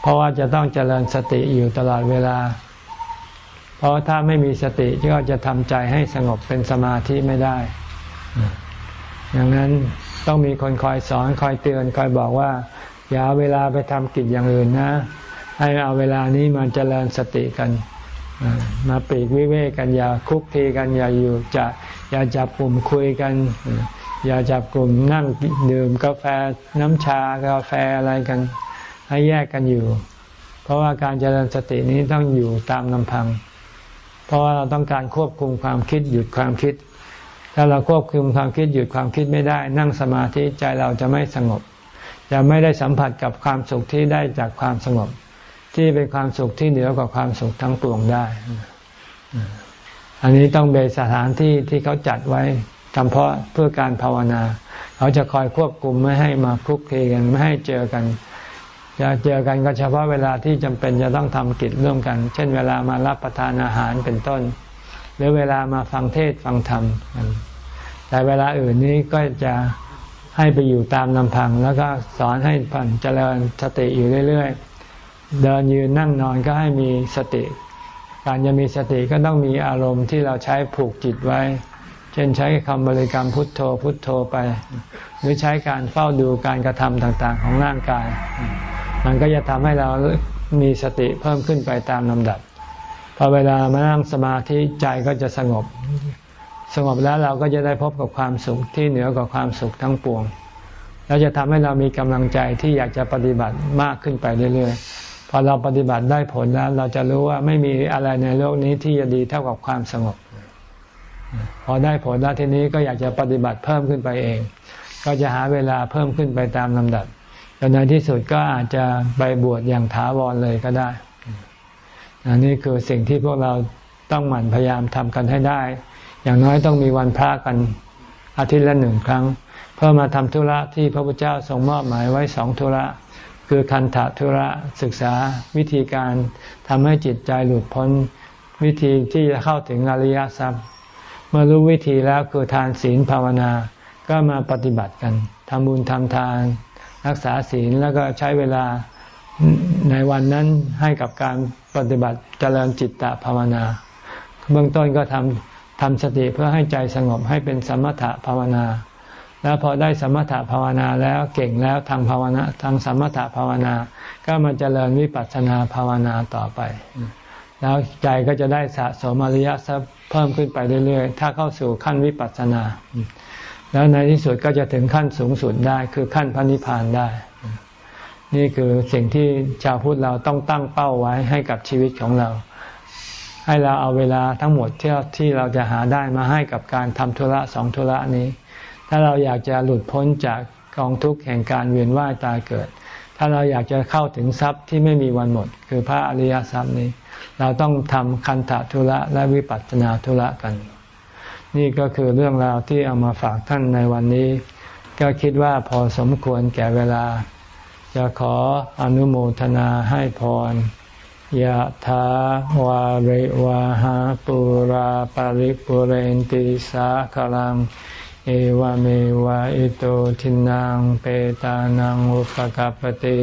เพราะว่าจะต้องเจริญสติอยู่ตลอดเวลา เพราะถ้าไม่มีสติก็จะทำใจให้สงบเป็นสมาธิไม่ได้อย่างนั้นต้องมีคนคอยสอนคอยเตือนคอยบอกว่า อย่าเอาเวลาไปทำกิจอย่างอื่นนะ ให้เอาเวลานี้มาเจริญสติกันมาปีกวิเวกกันอย่าคุกทีกันอย่าอยู่จะอย่าจับกลุ่มคุยกัน อย่าจับกลุ่มนั่งดื่มกาแฟน้ำชากาแฟอะไรกัน ให้แยกกันอยู่ เพราะว่าการเจริญสตินี้ต้องอยู่ตามลำพัง เพราะว่าเราต้องการควบคุมความคิดหยุดความคิด ถ้าเราควบคุมความคิดหยุดความคิดไม่ได้ นั่งสมาธิใจเราจะไม่สงบ จะไม่ได้สัมผัสกับความสุขที่ได้จากความสงบ ที่เป็นความสุขที่เหนือกว่าความสุขทั้งปวงได้ อันนี้ต้องเป็นสถานที่ที่เขาจัดไว้ จำเพาะเพื่อการภาวนา เขาจะคอยควบคุมไม่ให้มาคลุกคลีกันไม่ให้เจอกันจะเจอกันก็เฉพาะเวลาที่จำเป็นจะต้องทำกิจร่วมกัน เช่น เวลามารับประทานอาหารเป็นต้น หรือเวลามาฟังเทศฟังธรรมกันแต่เวลาอื่นนี้ก็จะให้ไปอยู่ตามลำพัง แล้วก็สอนให้ผ่อนเจริญสติอยู่เรื่อยๆ เดินยืนนั่งนอนก็ให้มีสติ การจะมีสติก็ต้องมีอารมณ์ที่เราใช้ผูกจิตไว้ เช่นใช้คำบริกรรมพุทโธพุทโธไป หรือใช้การเฝ้าดูการกระทำต่างๆ ของร่างกาย มันก็จะทำให้เรามีสติเพิ่มขึ้นไปตามลำดับ พอเวลามานั่งสมาธิใจก็จะสงบ สงบแล้วเราก็จะได้พบกับความสุขที่เหนือกว่าความสุขทั้งปวง แล้วจะทำให้เรามีกำลังใจที่อยากจะปฏิบัติมากขึ้นไปเรื่อยๆ พอเราปฏิบัติได้ผลแล้วเราจะรู้ว่าไม่มีอะไรในโลกนี้ที่จะดีเท่ากับความสงบ พอได้ผลแล้วทีนี้ก็อยากจะปฏิบัติเพิ่มขึ้นไปเอง ก็จะหาเวลาเพิ่มขึ้นไปตามลำดับจนในที่สุดก็อาจจะไปบวชอย่างถาวรเลยก็ได้อันนี้คือสิ่งที่พวกเราต้องหมั่นพยายามทำกันให้ได้ อย่างน้อยต้องมีวันพระกันอาทิตย์ละหนึ่งครั้ง เพื่อมาทำธุระที่พระพุทธเจ้าทรงมอบหมายไว้สองธุระ คือคันธทุระศึกษาวิธีการทำให้จิตใจหลุดพ้นวิธีที่จะเข้าถึงอริยทรัพย์ เมื่อรู้วิธีแล้วคือทานศีลภาวนา ก็มาปฏิบัติกันทำบุญทำทาน รักษาศีลแล้วก็ใช้เวลาในวันนั้นให้กับการปฏิบัติเจริญจิตตภาวนา เบื้องต้นก็ทำทำสติเพื่อให้ใจสงบให้เป็นสมถะภาวนา แล้วพอได้สมถะภาวนาแล้วเก่งแล้วทางภาวนาทางสมถะภาวนา ก็มาเจริญวิปัสสนาภาวนาต่อไป แล้วใจก็จะได้สะสมอริยสัพเพิ่มขึ้นไปเรื่อย ๆ ถ้าเข้าสู่ขั้นวิปัสสนา แล้วในที่สุดก็จะถึงขั้นสูงสุดได้ คือขั้นพระนิพพานได้ นี่คือสิ่งที่ชาวพุทธเราต้องตั้งเป้าไว้ให้กับชีวิตของเรา ให้เราเอาเวลาทั้งหมดที่ที่เราจะหาได้มาให้กับการทำธุระสองธุระนี้ ถ้าเราอยากจะหลุดพ้นจากกองทุกข์แห่งการเวียนว่ายตายเกิด ถ้าเราอยากจะเข้าถึงทรัพย์ที่ไม่มีวันหมด คือพระอริยทรัพย์นี้ เราต้องทำคันธธุระและวิปัสสนาธุระกัน นี่ก็คือเรื่องราวที่เอามาฝากท่านในวันนี้ ก็คิดว่าพอสมควรแก่เวลา จะขออนุโมทนาให้พรยะถาวาริวาหาปุราปาริปุเรนติสาคลัง เอวเมวะอิโตทินังเปตานังอุปกปติ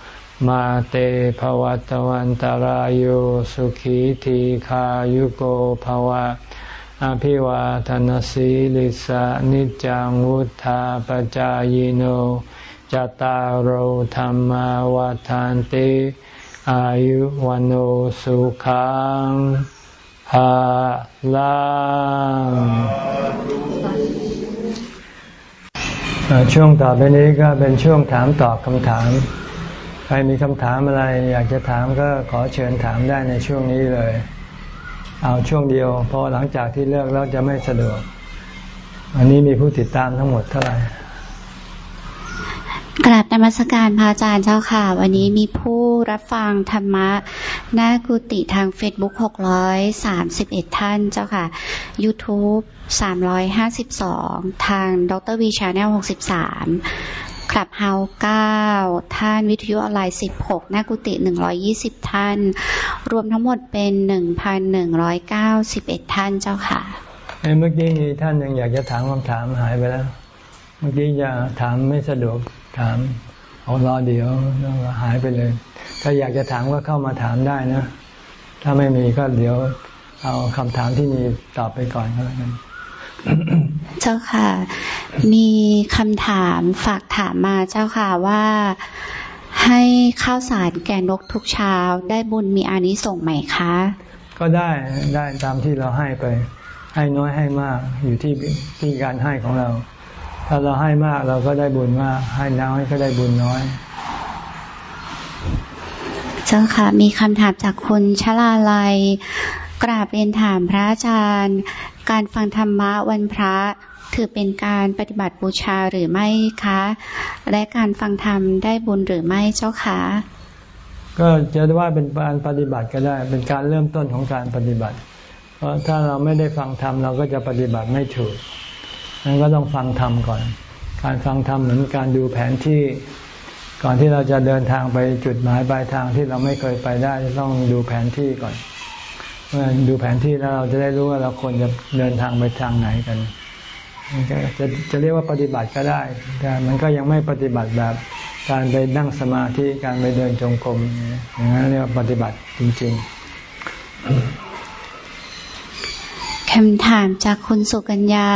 มาเตภวัตวันตารโยสุขีทีขายุโกภวะ อภิวาทนสีลิสานิจังวุธาปจายโนจตารโหธรรมวาทานติอายุวันโอสุขังภาลังช่วงต่อไปนี้ก็เป็นช่วงถามตอบคำถาม รมีคำถามอะไรอยากจะถามก็ขอเชิญถามได้ในช่วงนี้เลย เอาช่วงเดียวเพราะหลังจากที่เลิกแล้วจะไม่สะดวก อันนี้มีผู้ติดตามทั้งหมดเท่าไหร่กราบนมัสการพระอาจารย์เจ้าค่ะ วันนี้มีผู้รับฟังธรรมะหน้ากุติทางเฟซบุ๊กหกร้อยสามสิบเอ็ดท่านเจ้าค่ะ YouTube สามร้อยห้าสิบสองทางดรวีชาแนลหกสิบสาม คลับเฮาเก้าท่านวิทยุออนไลน์สิบหกหน้ากุติหนึ่งร้อยี่สิบท่าน รวมทั้งหมดเป็นหนึ่งพันหนึ่งร้อยเก้าสิบเอ็ดท่านเจ้าค่ะเมื่อกี้มีท่านยังอยากจะถามคำถามหายไปแล้ว เมื่อกี้จะถามไม่สะดวกถามเอารอเดี๋ยวหายไปเลย ถ้าอยากจะถามก็เข้ามาถามได้นะ ถ้าไม่มีก็เดี๋ยวเอาคำถามที่มีตอบไปก่อนก็แล้วกัน เจ้าค่ะ มีคำถามฝากถามมาเจ้าค่ะว่าให้ข้าวสารแก่นกทุกเช้าได้บุญมีอานิสงส์ไหมคะ ก็ได้ได้ตามที่เราให้ไป ให้น้อยให้มากอยู่ที่ที่การให้ของเรา ถ้าเราให้มากเราก็ได้บุญมาก ให้น้อยก็ได้บุญน้อย เจ้าค่ะ มีคำถามจากคุณชลาลัยกราบเรียนถามพระอาจารย์ การฟังธรรมะวันพระถือเป็นการปฏิบัติบูชาหรือไม่คะ และการฟังธรรมได้บุญหรือไม่เจ้าคะก็จะว่าเป็นการปฏิบัติก็ได้ เป็นการเริ่มต้นของการปฏิบัติ เพราะถ้าเราไม่ได้ฟังธรรมเราก็จะปฏิบัติไม่ถูกนั้นก็ต้องฟังธรรมก่อน การฟังธรรมเหมือนการดูแผนที่ก่อนที่เราจะเดินทางไปจุดหมายปลายทางที่เราไม่เคยไปได้ต้องดูแผนที่ก่อน เมื่อดูแผนที่แล้วเราจะได้รู้ว่าเราควรจะเดินทางไปทางไหนกันจะจะเรียกว่าปฏิบัติก็ได้ แต่มันก็ยังไม่ปฏิบัติแบบการไปนั่งสมาธิการไปเดินจงกรมอย่างนั้นเรียกว่าปฏิบัติจริง ๆคำถามจากคุณสุกัญญา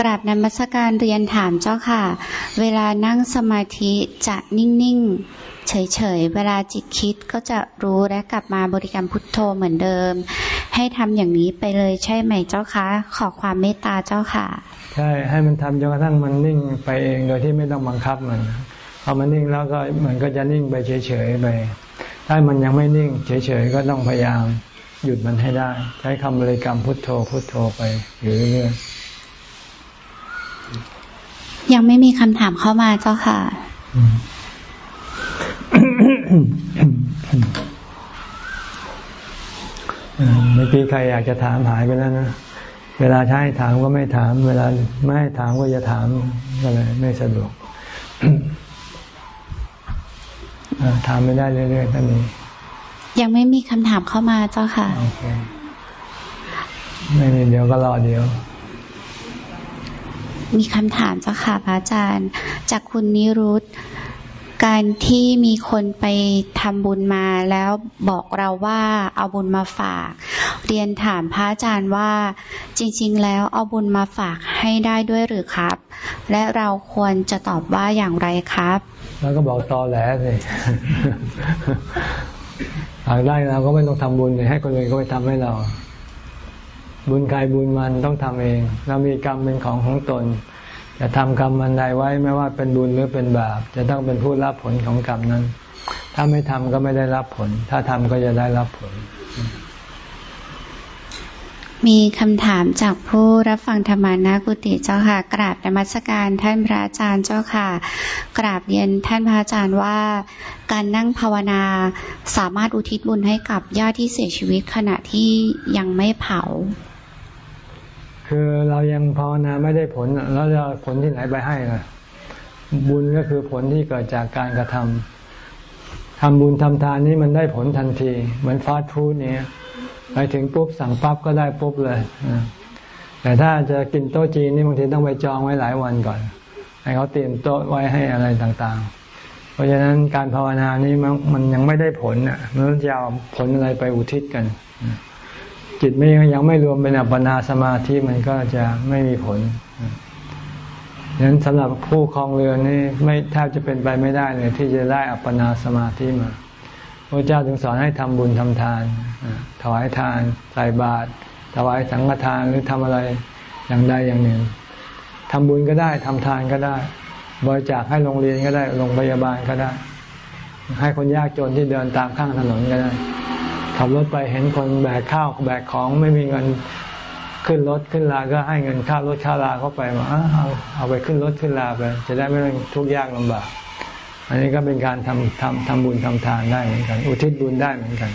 กราบนมัสการเรียนถามเจ้าค่ะ เวลานั่งสมาธิจะนิ่ง ๆ เฉยๆ เวลาจิตคิดก็จะรู้และกลับมาบริกรรมพุทโธเหมือนเดิม ให้ทำอย่างนี้ไปเลยใช่ไหมเจ้าคะ ขอความเมตตาเจ้าค่ะ ใช่ให้มันทำจนกระทั่งมันนิ่งไปเองโดยที่ไม่ต้องบังคับมันพอมันนิ่งแล้วก็มันก็จะนิ่งไปเฉยๆไปถ้ามันยังไม่นิ่ง เฉยๆก็ต้องพยายามหยุดมันให้ได้ ใช้คำบริกรรมพุทโธพุทโธไปอยู่เรื่อยๆยังไม่มีคำถามเข้ามาเจ้าค่ะ เมื่อกี้ใครอยากจะถามหายไปแล้วนะ เวลาใช้ถามก็ไม่ถาม เวลาไม่ให้ถามก็จะถามก็เลยไม่สะดวกถามไม่ได้เรื่อยๆถ้ามียังไม่มีคำถามเข้ามาเจ้าค่ะ ไม่มีเดี๋ยวก็รอเดี๋ยว มีคำถามเจ้าค่ะพระอาจารย์ จากคุณนิรุต การที่มีคนไปทำบุญมาแล้วบอกเราว่าเอาบุญมาฝาก เรียนถามพระอาจารย์ว่าจริง ๆ แล้วเอาบุญมาฝากให้ได้ด้วยหรือครับ และเราควรจะตอบว่าอย่างไรครับ แล้วก็บอกตอแหลสิหากได้เราก็ไม่ต้องทำบุญให้คนอื่นก็ไปทำให้เรา บุญกายบุญมันต้องทำเอง เรามีกรรมเป็นของของตน จะทำกรรมมันใดไว้ไม่ว่าเป็นบุญหรือเป็นบาป จะต้องเป็นผู้รับผลของกรรมนั้น ถ้าไม่ทำก็ไม่ได้รับผล ถ้าทำก็จะได้รับผล มีคำถามจากผู้รับฟังธรรมานากุติเจ้าค่ะ กราบนมัสการท่านพระอาจารย์เจ้าค่ะ กราบเรียนท่านพระอาจารย์ว่า การนั่งภาวนาสามารถอุทิศบุญให้กับญาติที่เสียชีวิตขณะที่ยังไม่เผา คือเรายังภาวนาไม่ได้ผล แล้วจะผลที่ไหนไปให้ล่ะบุญก็คือผลที่เกิดจากการกระทำทำบุญทำทานนี่มันได้ผลทันที เหมือนฟาสต์ฟู้ดเนี่ยไปถึงปุ๊บสั่งปั๊บก็ได้ปุ๊บเลยแต่ถ้าจะกินโต๊ะจีนนี่บางทีต้องไปจองไว้หลายวันก่อน ให้เขาเตรียมโต๊ะไว้ให้อะไรต่างๆ เพราะฉะนั้นการภาวนานี้มันยังไม่ได้ผลอะมันจะเอาผลอะไรไปอุทิศกัน จิตไม่ยังไม่รวมเป็นอัปปนาสมาธิมันก็จะไม่มีผลดังนั้นสำหรับผู้คลองเรือนนี่ไม่แทบจะเป็นไปไม่ได้เลยที่จะได้อัปปนาสมาธิมาพระเจ้าถึงสอนให้ทำบุญทำทานถวายทานใส่บาตรถวายสังฆทานหรือทำอะไรอย่างใดอย่างหนึ่งทำบุญก็ได้ทำทานก็ได้ บริจาคให้โรงเรียนก็ได้โรงพยาบาลก็ได้ ให้คนยากจนที่เดินตามข้างถนนก็ได้ ขับรถไปเห็นคนแบกข้าวแบกของไม่มีเงินขึ้นรถขึ้นลาก็ให้เงินค่ารถค่าลาเข้าไปมาเอาเอาไปขึ้นรถขึ้นลาไป จะได้ไม่ต้องทุกข์ยากลำบาก อันนี้ก็เป็นการทำทำทำบุญทำทานได้เหมือนกัน อุทิศบุญได้เหมือนกัน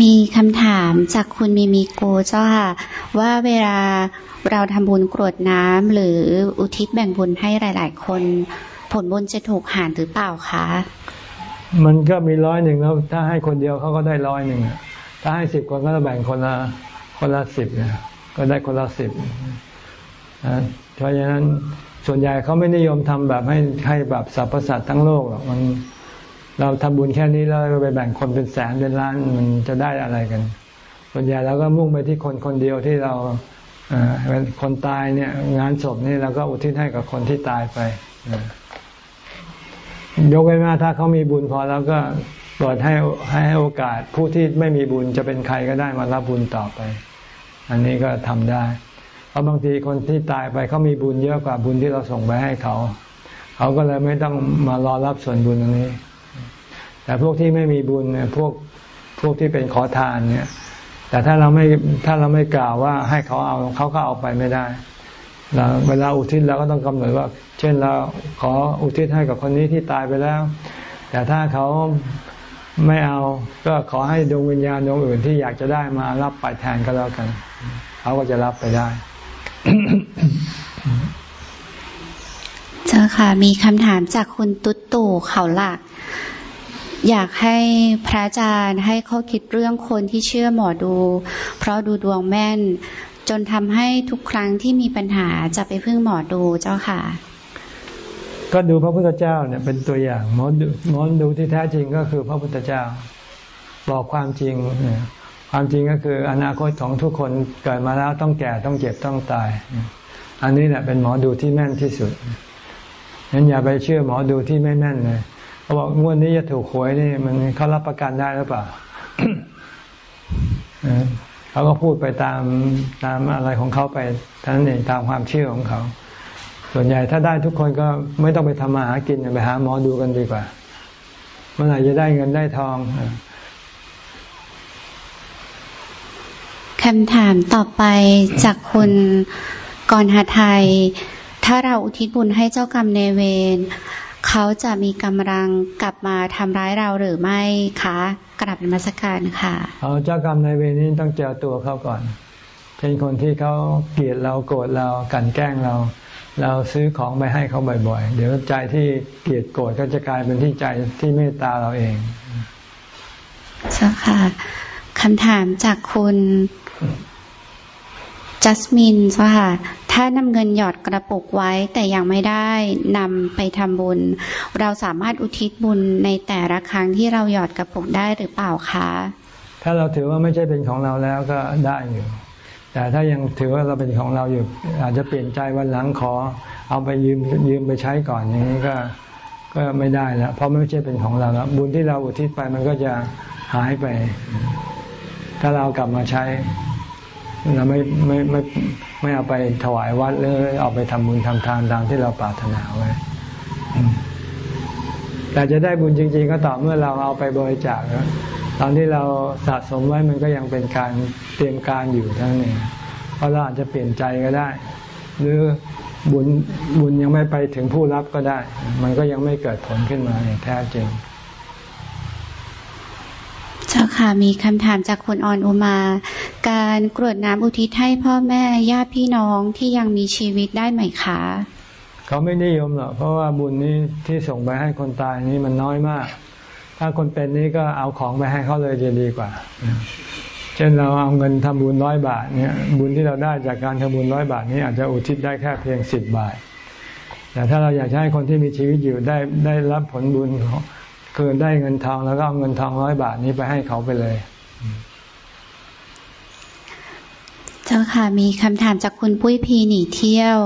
มีคำถามจากคุณมีมีโกเจ้าค่ะ ว่าเวลาเราทำบุญกรวดน้ำหรืออุทิศแบ่งบุญให้หลาย ๆ คน ผลบุญจะถูกหารหรือเปล่าคะ มันก็มีร้อยหนึ่งแล้ว ถ้าให้คนเดียวเขาก็ได้ร้อยหนึ่งถ้าให้สิบคนก็จะแบ่งคนละคนละสิบก็ได้คนละสิบเพราะฉะนั้นส่วนใหญ่เขาไม่นิยมทำแบบให้ให้แบบสรรพสัตว์ทั้งโลกหรอกมันเราทำบุญแค่นี้แล้วไปแบ่งคนเป็นแสนเป็นล้านมันจะได้อะไรกัน ส่วนใหญ่เราก็มุ่งไปที่คนคนเดียวที่เราเป็นคนตายเนี่ย งานศพนี่เราก็อุทิศให้กับคนที่ตายไป ยกเว้นว่าถ้าเขามีบุญพอแล้วก็เปิดให้ให้โอกาสผู้ที่ไม่มีบุญจะเป็นใครก็ได้มารับบุญต่อไป อันนี้ก็ทำได้ เพราะบางทีคนที่ตายไปเขามีบุญเยอะกว่าบุญที่เราส่งไปให้เขา เขาก็เลยไม่ต้องมารอรับส่วนบุญตรงนี้ แต่พวกที่ไม่มีบุญเนี่ยพวกพวกที่เป็นขอทานเนี่ย แต่ถ้าเราไม่ถ้าเราไม่กล่าวว่าให้เขาเอาเขาก็เอาไปไม่ได้เราเวลาอุทิศเราก็ต้องกำหนดว่า เช่นเราขออุทิศให้กับคนนี้ที่ตายไปแล้ว แต่ถ้าเขาไม่เอาก็ขอให้ดวงวิญญาณดวงอื่นที่อยากจะได้มารับไปแทนก็แล้วกัน เขาก็จะรับไปได้ เจ้าค่ะ มีคำถามจากคุณตุ๊ตู่เขาหลัก อยากให้พระอาจารย์ให้ข้อคิดเรื่องคนที่เชื่อหมอดู เพราะดูดวงแม่น จนทำให้ทุกครั้งที่มีปัญหาจะไปพึ่งหมอดูเจ้าค่ะ ก็ดูพระพุทธเจ้าเนี่ยเป็นตัวอย่างหมอดูหมอดูที่แท้จริงก็คือพระพุทธเจ้า บอกความจริง ความจริงก็คืออนาคตของทุกคนเกิดมาแล้วต้องแก่ต้องเจ็บต้องตาย อันนี้แหละเป็นหมอดูที่แม่นที่สุดงั้นอย่าไปเชื่อหมอดูที่ไม่แม่นเลยเขาบอกงวดนี้จะถูกหวยนี่ มันเขารับประกันได้หรือเปล่าเขาก็พูดไปตามตามอะไรของเขาไปท่านเองตามความเชื่อของเขา ส่วนใหญ่ถ้าได้ทุกคนก็ไม่ต้องไปทำมาหากินไปหาหมอดูกันดีกว่า เมื่อไหร่จะได้เงินได้ทองคำถามต่อไปจากคุณกรหาไทย ถ้าเราอุทิศบุญให้เจ้ากรรมเนเวรเขาเขาจะมีกำลังกลับมาทำร้ายเราหรือไม่คะกลับนมัสการค่ะ เอาเจ้ากรรมในเวรนี้ต้องเจอตัวเขาก่อนเช่นคนที่เขาเกลียดเราโกรธเรากันแกล้งเรา เราซื้อของไปให้เขาบ่อย ๆ เดี๋ยวใจที่เกลียดโกรธก็จะกลายเป็นที่ใจที่เมตตาเราเองใช่ค่ะคำถามจากคุณจัสมินค่ะ ถ้านำเงินหยอดกระปุกไว้แต่ยังไม่ได้นำไปทำบุญ เราสามารถอุทิศบุญในแต่ละครั้งที่เราหยอดกระปุกได้หรือเปล่าคะ ถ้าเราถือว่าไม่ใช่เป็นของเราแล้วก็ได้อยู่ แต่ถ้ายังถือว่าเราเป็นของเราอยู่ อาจจะเปลี่ยนใจวันหลังขอ เอาไปยืมยืมไปใช้ก่อนอย่างนี้ก็ก็ไม่ได้แล้วเพราะไม่ใช่เป็นของเราแล้วบุญที่เราอุทิศไปมันก็จะหายไป ถ้าเรากลับมาใช้เราไม่ไม่ไม่ไม่เอาไปถวายวัดหรือเอาไปทำบุญทำทานตามที่เราปรารถนาไว้แต่จะได้บุญจริง ๆ ก็ต่อเมื่อเราเอาไปบริจาค ตอนที่เราสะสมไว้มันก็ยังเป็นการเตรียมการอยู่ทั้งนี้เพราะเราอาจจะเปลี่ยนใจก็ได้ หรือบุญบุญยังไม่ไปถึงผู้รับก็ได้ มันก็ยังไม่เกิดผลขึ้นมาอย่างแท้จริงเจ้าค่ะมีคำถามจากคุณออนอุมา การกรวดน้ำอุทิศให้พ่อแม่ญาติพี่น้องที่ยังมีชีวิตได้ไหมคะเขาไม่นิยมหรอกเพราะว่าบุญนี้ที่ส่งไปให้คนตายนี้มันน้อยมาก ถ้าคนเป็นนี้ก็เอาของไปให้เขาเลยจะดีกว่า เช่นเราเอาเงินทำบุญร้อยบาทเนี่ยบุญที่เราได้จากการทำบุญร้อยบาทนี้อาจจะอุทิศได้แค่เพียงสิบบาท แต่ถ้าเราอยากให้คนที่มีชีวิตอยู่ได้ได้รับผลบุญคือได้เงินทองแล้วก็เอาเงินทองร้อยบาทนี้ไปให้เขาไปเลย เจ้าค่ะมีคำถามจากคุณปุ้ยพีหนีเที่ยว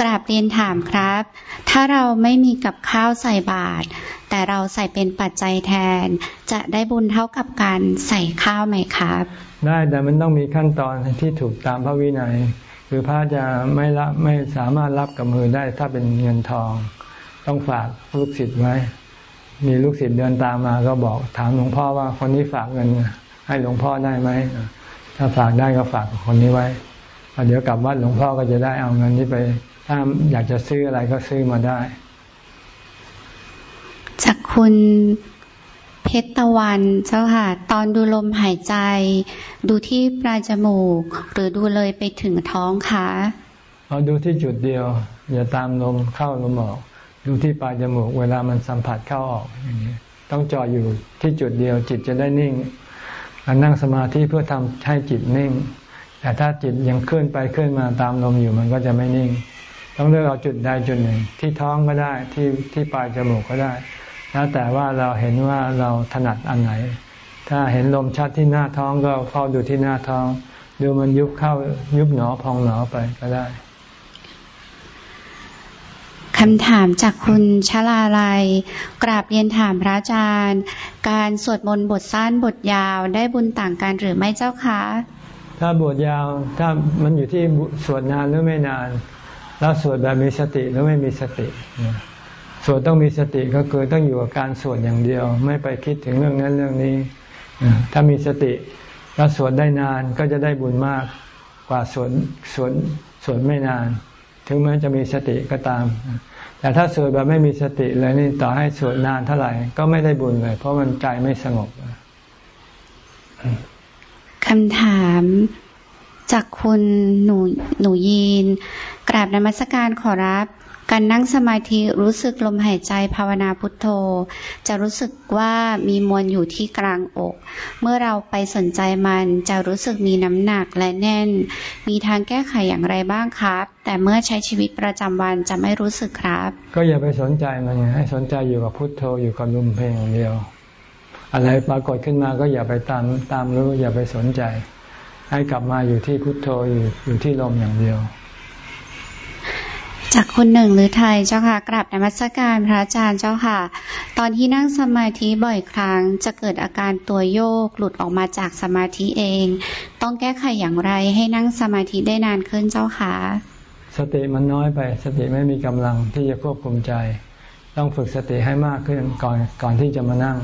กราบเรียนถามครับ ถ้าเราไม่มีกับข้าวใส่บาตร แต่เราใส่เป็นปัจจัยแทน จะได้บุญเท่ากับการใส่ข้าวไหมครับ ได้แต่มันต้องมีขั้นตอนที่ถูกตามพระวินัย คือพระจะไม่รับไม่สามารถรับกับมือได้ถ้าเป็นเงินทอง ต้องฝากลูกศิษย์ไว้ มีลูกศิษย์เดินตามมาก็บอกถามหลวงพ่อว่าคนนี้ฝากเงินให้หลวงพ่อได้ไหมถ้าฝากได้ก็ฝากคนนี้ไว้เดี๋ยวกลับวัดหลวงพ่อก็จะได้เอาเงินนี้ไป ถ้าอยากจะซื้ออะไรก็ซื้อมาได้ จากคุณเพชรตะวันเจ้าค่ะ ตอนดูลมหายใจ ดูที่ปลายจมูก หรือดูเลยไปถึงท้องคะเอาดูที่จุดเดียว อย่าตามลมเข้าลมออก ดูที่ปลายจมูก เวลามันสัมผัสเข้าออกอย่างนี้ต้องจ่ออยู่ที่จุดเดียวจิตจะได้นิ่งการนั่งสมาธิเพื่อทำให้จิตนิ่ง แต่ถ้าจิตยังเคลื่อนไปเคลื่อนมาตามลมอยู่มันก็จะไม่นิ่ง ต้องเลือกเอาจุดใดจุดหนึ่ง ที่ท้องก็ได้ที่ที่ปลายจมูกก็ได้ แล้วแต่ว่าเราเห็นว่าเราถนัดอันไหน ถ้าเห็นลมชัดที่หน้าท้องก็เฝ้าดูที่หน้าท้อง ดูมันยุบเข้ายุบหนอพองหนอไปก็ได้คำถามจากคุณชลาลัย กราบเรียนถามพระอาจารย์ การสวดมนต์บทสั้นบทยาวได้บุญต่างกันหรือไม่เจ้าคะ ถ้าบทยาวถ้ามันอยู่ที่สวดนานหรือไม่นาน แล้วสวดแบบมีสติหรือไม่มีสติ สวดต้องมีสติก็คือต้องอยู่กับการสวดอย่างเดียว ไม่ไปคิดถึงเรื่องนั้นเรื่องนี้ ถ้ามีสติแล้วสวดได้นานก็จะได้บุญมากกว่าสวดสวดสวดไม่นาน ถึงแม้จะมีสติก็ตาม แต่ถ้าสวดแบบไม่มีสติเลยนี่ต่อให้สวดนานเท่าไหร่ก็ไม่ได้บุญเลย เพราะมันใจไม่สงบคำถามจากคุณหนูหนูยีน กราบนมัสการขอรับ การนั่งสมาธิรู้สึกลมหายใจภาวนาพุทโธ จะรู้สึกว่ามีมวลอยู่ที่กลางอก เมื่อเราไปสนใจมันจะรู้สึกมีน้ำหนักและแน่น มีทางแก้ไขอย่างไรบ้างครับ แต่เมื่อใช้ชีวิตประจำวันจะไม่รู้สึกครับ ก็อย่าไปสนใจมันให้สนใจอยู่กับพุทโธอยู่กับลมเพลงอย่างเดียว อะไรปรากฏขึ้นมาก็อย่าไปตามตามรู้อย่าไปสนใจ ให้กลับมาอยู่ที่พุทโธอยู่อยู่ที่ลมอย่างเดียว จากคนหนึ่งหรือไทยเจ้าค่ะกราบนมัสการพระอาจารย์เจ้าค่ะ ตอนที่นั่งสมาธิบ่อยครั้ง จะเกิดอาการตัวโยกหลุดออกมาจากสมาธิเอง ต้องแก้ไขอย่างไรให้นั่งสมาธิได้นานขึ้นเจ้าค่ะ สติมันน้อยไป สติไม่มีกำลังที่จะควบคุมใจ ต้องฝึกสติให้มากขึ้นก่อนก่อนที่จะมานั่ง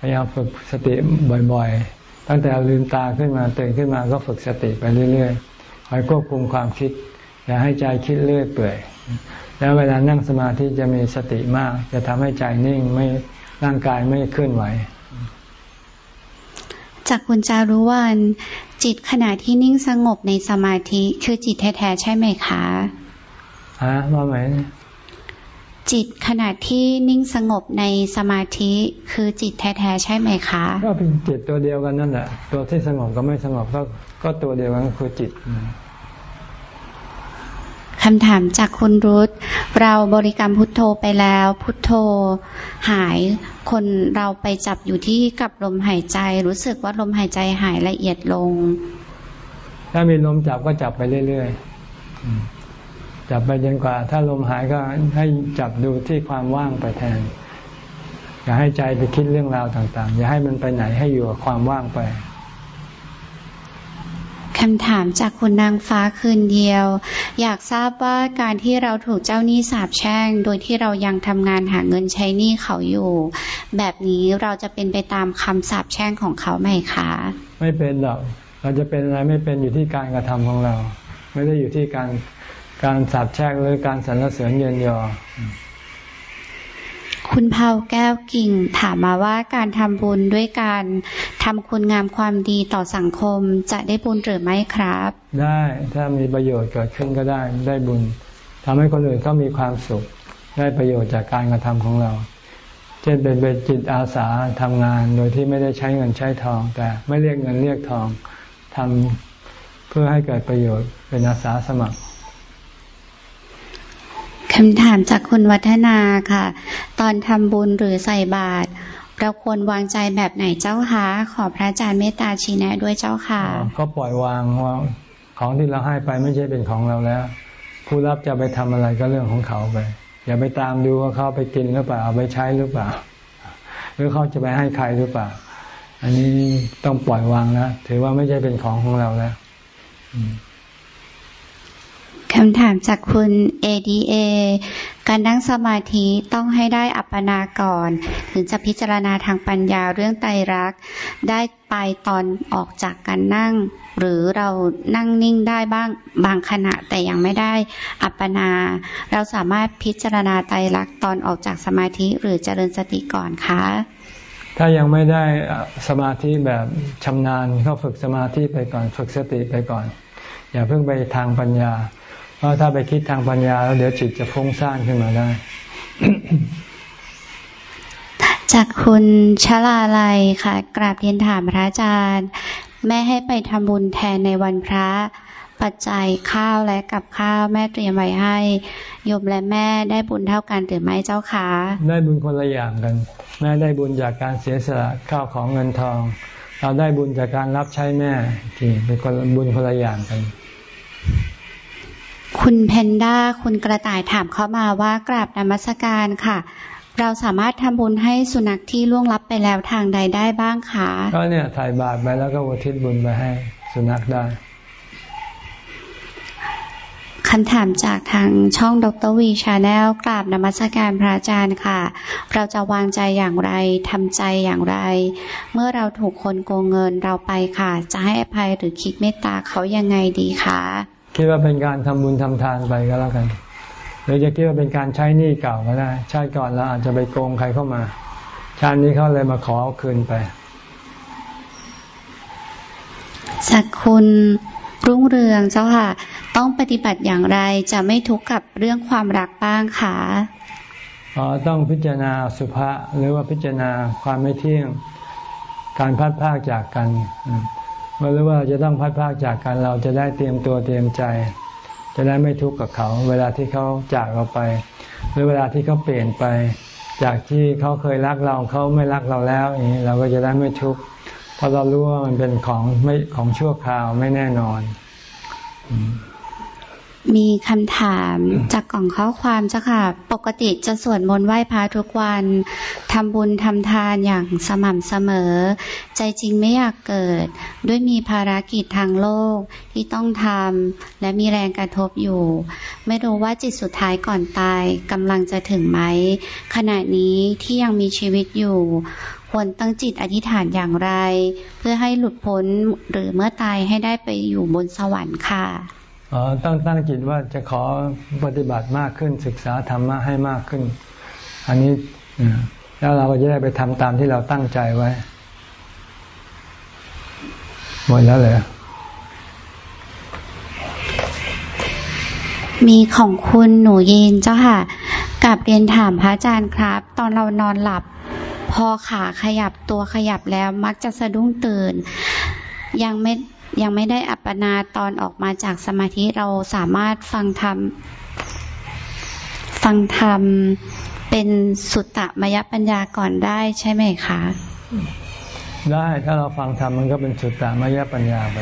พยายามฝึกสติบ่อยๆ ตั้งแต่ลืมตาขึ้นมาตื่นขึ้นมาก็ฝึกสติไปเรื่อยๆคอยควบคุมความคิดอย่าให้ใจคิดเลื่อยเปื่อย แล้วเวลานั่งสมาธิจะมีสติมาก จะทำให้ใจนิ่งไม่ร่างกายไม่เคลื่อนไหว จากคุณจารุวันจิตขณะที่นิ่งสงบในสมาธิคือจิตแท้ๆใช่ไหมคะฮะว่าไหมจิตขณะที่นิ่งสงบในสมาธิคือจิตแท้ๆใช่ไหมคะ ก็เป็นจิตตัวเดียวกันนั่นแหละตัวที่สงบก็ไม่สงบก็ก็ตัวเดียวกันคือจิต คำถามจากคุณรุตเราบริกรรมพุทโธไปแล้ว พุทโธหายคนเราไปจับอยู่ที่กับลมหายใจ รู้สึกว่าลมหายใจหายละเอียดลง ถ้ามีลมจับก็จับไปเรื่อยๆจับไปจนกว่า ถ้าลมหายก็ให้จับดูที่ความว่างไปแทน อย่าให้ใจไปคิดเรื่องราวต่าง ๆ อย่าให้มันไปไหนให้อยู่กับความว่างไป คำถามจากคุณนางฟ้าคืนเดียว อยากทราบว่าการที่เราถูกเจ้าหนี้สาบแช่ง โดยที่เรายังทำงานหาเงินใช้หนี้เขาอยู่ แบบนี้เราจะเป็นไปตามคำสาบแช่งของเขาไหมคะ ไม่เป็นหรอกเราจะเป็นอะไรไม่เป็นอยู่ที่การกระทำของเรา ไม่ได้อยู่ที่การการสาบแช่งหรือการสรรเสริญเยินยอ คุณเผาแก้วกิ่งถามมาว่าการทำบุญด้วยการทำคุณงามความดีต่อสังคมจะได้บุญหรือไม่ครับ ได้ถ้ามีประโยชน์เกิดขึ้นก็ได้ได้บุญทำให้คนอื่นเขามีความสุข ได้ประโยชน์จากการกระทำของเรา เช่นเป็นเป็นจิตอาสาทำงานโดยที่ไม่ได้ใช้เงินใช้ทอง แต่ไม่เรียกเงินเรียกทองทำเพื่อให้เกิดประโยชน์เป็นอาสาสมัคร คำถามจากคุณวัฒนาค่ะ ตอนทำบุญหรือใส่บาตรเราควรวางใจแบบไหนเจ้าคะขอพระอาจารย์เมตตาชี้แนะด้วยเจ้าค่ะก็ปล่อยวางว่าของที่เราให้ไปไม่ใช่เป็นของเราแล้ว ผู้รับจะไปทำอะไรก็เรื่องของเขาไป อย่าไปตามดูว่าเขาไปกินหรือเปล่าเอาไปใช้หรือเปล่า หรือเขาจะไปให้ใครหรือเปล่า อันนี้ต้องปล่อยวางนะถือว่าไม่ใช่เป็นของของเราแล้ว คำถามจากคุณ ADA การนั่งสมาธิต้องให้ได้อัปปนาก่อน ถึงจะพิจารณาทางปัญญาเรื่องไตรักได้ไปตอนออกจากการนั่ง หรือเรานั่งนิ่งได้บ้างบางขณะแต่ยังไม่ได้อัปปนา เราสามารถพิจารณาไตรักตอนออกจากสมาธิหรือเจริญสติก่อนคะถ้ายังไม่ได้สมาธิแบบชำนาญก็ฝึกสมาธิไปก่อน ฝึกสติไปก่อน อย่าเพิ่งไปทางปัญญา เพราะถ้าไปคิดทางปัญญาแล้วเดี๋ยวจิตจะฟุ้งซ่านขึ้นมาได้ จากคุณชลาลัยค่ะ กราบเรียนถามพระอาจารย์ แม่ให้ไปทำบุญแทนในวันพระปัจจัยข้าวและกับข้าวแม่เตรียมไว้ให้โยมและแม่ได้บุญเท่ากันหรือไม่เจ้าคะได้บุญคนละอย่างกัน แม่ได้บุญจากการเสียสละข้าวของเงินทอง เราได้บุญจากการรับใช้แม่ที่เป็นคนบุญคนละอย่างกัน คุณเพนด้า คุณกระต่ายถามเข้ามาว่ากราบนมัสการค่ะ เราสามารถทำบุญให้สุนัขที่ล่วงลับไปแล้วทางใดได้บ้างคะก็เนี่ยถ่ายบาตรไปแล้วก็อุทิศบุญไปให้สุนัขได้คำถามจากทางช่องดรวีชาแนลกราบนมัสการพระอาจารย์ค่ะ เราจะวางใจอย่างไรทำใจอย่างไร เมื่อเราถูกคนโกงเงินเราไปค่ะ จะให้อภัยหรือคิดเมตตาเขายังไงดีคะ คิดว่าเป็นการทำบุญทำทานไปก็แล้วกัน หรือจะคิดว่าเป็นการใช้หนี้เก่าก็ได้ ชาติก่อนเราอาจจะไปโกงใครเข้ามา ชาตินี้เขาเลยมาขอเอาคืนไปสักคุณรุ่งเรืองเจ้าค่ะ ต้องปฏิบัติอย่างไรจะไม่ทุกข์กับเรื่องความรักบ้างคะอ๋อต้องพิจารณาสุภาษหรือว่าพิจารณาความไม่เที่ยง การพัดพากจากกัน เมื่อรู้ว่าจะต้องพัดพากจากกันเราจะได้เตรียมตัวเตรียมใจ จะได้ไม่ทุกข์กับเขา เวลาที่เขาจากเราไป หรือเวลาที่เขาเปลี่ยนไป จากที่เขาเคยรักเราเขาไม่รักเราแล้วอย่างนี้เราก็จะได้ไม่ทุกข์เพราะเรารู้ว่ามันเป็นของไม่ของชั่วคราวไม่แน่นอน มีคำถามจากกล่องข้อความเจ้าค่ะ ปกติจะสวดมนต์ไหว้พระทุกวันทำบุญทำทานอย่างสม่ำเสมอ ใจจริงไม่อยากเกิด ด้วยมีภารกิจทางโลกที่ต้องทำและมีแรงกระทบอยู่ ไม่รู้ว่าจิตสุดท้ายก่อนตายกำลังจะถึงไหม ขณะนี้ที่ยังมีชีวิตอยู่ ควรตั้งจิตอธิษฐานอย่างไร เพื่อให้หลุดพ้นหรือเมื่อตายให้ได้ไปอยู่บนสวรรค์ค่ะ อ๋อต้องตั้งจิตว่าจะขอปฏิบัติมากขึ้นศึกษาธรรมะให้มากขึ้น อันนี้แล้วเราก็จะได้ไปทำตามที่เราตั้งใจไว้หมดแล้วเลยมีของคุณหนูเย็นเจ้าค่ะกับเรียนถามพระอาจารย์ครับ ตอนเรานอนหลับ พอขาขยับตัวขยับแล้วมักจะสะดุ้งตื่น ยังไม่ ยังไม่ได้อัปปนาตอนออกมาจากสมาธิเราสามารถฟังธรรมฟังธรรมเป็นสุตตะมยปัญญาก่อนได้ใช่ไหมคะ ได้ถ้าเราฟังธรรมมันก็เป็นสุตตะมยปัญญาไป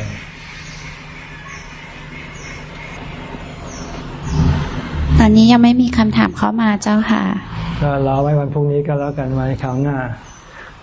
ตอนนี้ยังไม่มีคำถามเข้ามาเจ้าค่ะ ก็รอไว้วันพรุ่งนี้ก็แล้วกันไว้คราวหน้า